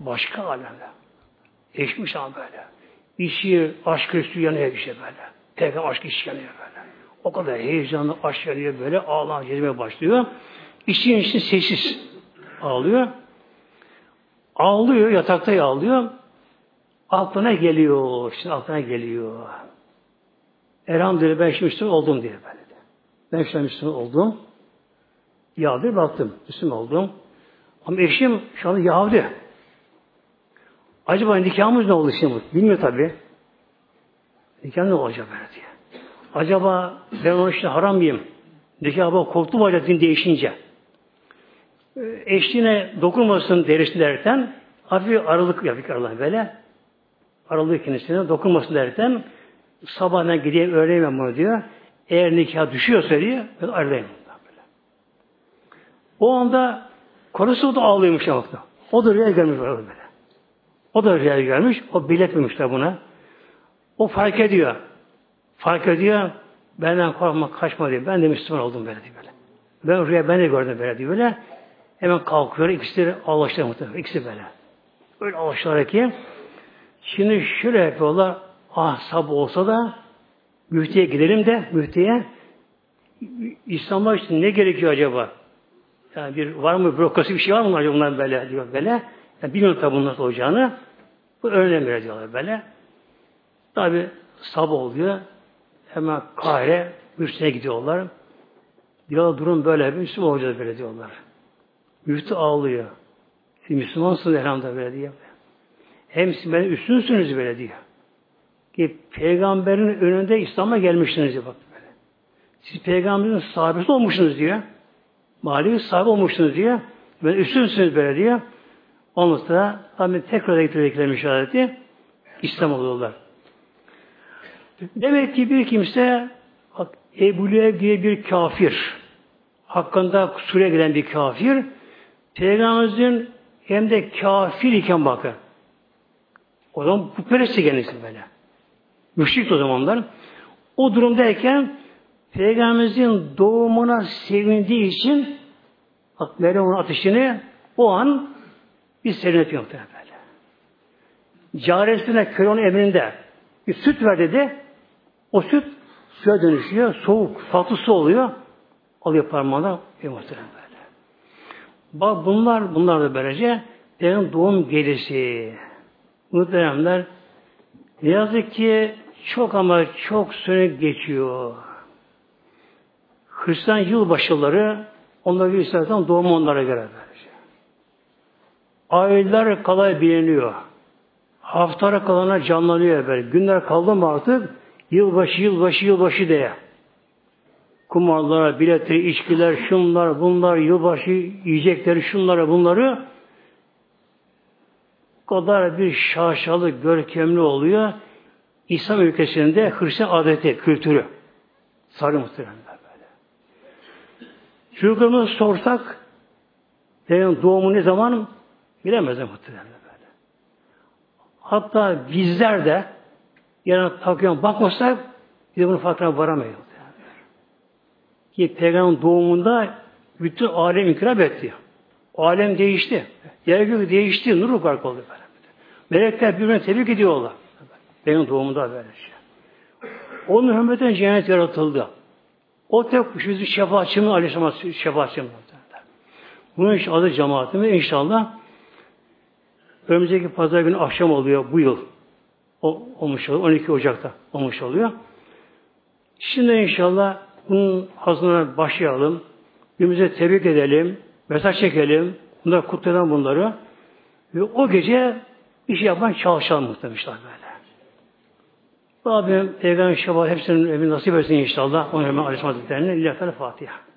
başka alemde. Geçmiş ama böyle. İşi, aşk üstü yanıyor işte böyle. Peygamber aşk işi yanıyor böyle. O kadar heyecanlı aşk yanıyor böyle. Ağlan gezmeye başlıyor. İşin için sessiz ağlıyor. Ağlıyor, yatakta ağlıyor. Aklına geliyor, şimdi aklına geliyor. Elhamdülillah ben şimdi Müslüman oldum diye böyle. Ben şimdi Müslüman oldum. Yahudi baktım, Müslüman oldum. Ama eşim şu anda Yahudi. Acaba nikahımız ne oldu şimdi? Bilmiyor tabi. Nikah ne olacak böyle diye. Acaba ben onun için haram mıyım? Nikah korktu mu acaba din değişince? Eşliğine dokunmasın derisi derken hafif aralık yapık aralık böyle. Aralık kendisine dokunmasın derken sabahdan gideyim öğrenmem bunu diyor. Eğer nikah düşüyorsa diye ben ayrılayım. Böyle. O anda karısı da ağlıyormuş ya vakti. O da rüya gelmiş böyle. O da rüya gelmiş. O biletmemişler buna. O fark ediyor. Fark ediyor. Benden korkma, kaçma diyor. Ben de Müslüman oldum böyle diyor böyle. Ben rüya ben de gördüm böyle diyor böyle. Hemen kalkıyor. İkisi de ağlaştılar muhtemelen. İkisi böyle. Öyle ağlaştılar ki. Şimdi şöyle yapıyorlar. Ah sabah olsa da müftüye gidelim de müftüye İslam'a için ne gerekiyor acaba? Yani bir var mı bürokrasi bir şey var mı acaba bunlar böyle diyor böyle. Yani bilmiyorum tabi bunun nasıl olacağını. Bu önemli diyorlar böyle. Tabi sabah oluyor. Hemen Kahire müftüye gidiyorlar. Diyorlar durum böyle bir Müslüman olacağız böyle diyorlar. Müftü ağlıyor. Siz Müslümansınız elhamdülillah böyle diyor. Hem siz benim üstünsünüz böyle diyor. Ki peygamberin önünde İslam'a gelmişsiniz diyor böyle. Siz peygamberin sahabesi olmuşsunuz diyor. Manevi sahibi olmuşsunuz diyor. Ben üstünsünüz böyle diyor. Ondan sonra tabi tekrar getirdikleri müşahedeti İslam oluyorlar. Demek ki bir kimse bak, Ebu Leheb diye bir kafir hakkında kusura gelen bir kafir Peygamberimizin hem de kafir iken bakın. O zaman bu peresti kendisi böyle. Müşrik o zamanlar. O durumdayken Peygamberimizin doğumuna sevindiği için bak Meryem'in ateşini o an bir serinletiyor muhtemelen böyle. Caresine köy onun emrinde bir süt ver dedi. O süt suya dönüşüyor. Soğuk, tatlı su oluyor. Alıyor parmağına ve muhtemelen böyle. Bak bunlar, bunlar da böylece benim doğum gecesi. Muhteremler ne yazık ki çok ama çok süre geçiyor. Hristiyan yılbaşıları onlara göre istersen doğumu onlara göre böylece. Aylar kalay biliniyor. Haftalar kalana canlanıyor böyle. Günler kaldı mı artık yılbaşı, yılbaşı, yılbaşı diye. Kumarlar, biletleri, içkiler, şunlar, bunlar, yılbaşı yiyecekleri, şunları, bunları kadar bir şaşalı, görkemli oluyor. İslam ülkesinde Hristiyan adeti, kültürü. Sarı muhtemelen böyle. Çocuklarımızı sorsak benim doğumu ne zaman bilemezler muhtemelen böyle. Hatta bizler de yarın takıyorum bakmasak biz bunu farkına varamayız. Ki Peygamber'in doğumunda bütün alem inkılap etti. Alem değişti. Yer gök değişti. Nur fark oldu. Böyle. Melekler birbirine tebrik ediyorlar. Benim doğumunda böyle şey. Onun hürmeten cennet yaratıldı. O tek bizim şefaatçimiz Aleyhisselam şefaatçimiz. Bunun için adı cemaatimiz inşallah önümüzdeki pazar günü akşam oluyor bu yıl. O, olmuş oluyor. 12 Ocak'ta olmuş oluyor. Şimdi inşallah bunun hazırlığına başlayalım. Birbirimize tebrik edelim. Mesaj çekelim. Bunları kutlayalım bunları. Ve o gece şey yapan çalışalım muhtemelen böyle. Rabbim Peygamber Şebat hepsinin evini nasip etsin inşallah. Onun hemen Aleyhisselam Hazretleri'ne. Lillahi Fatiha.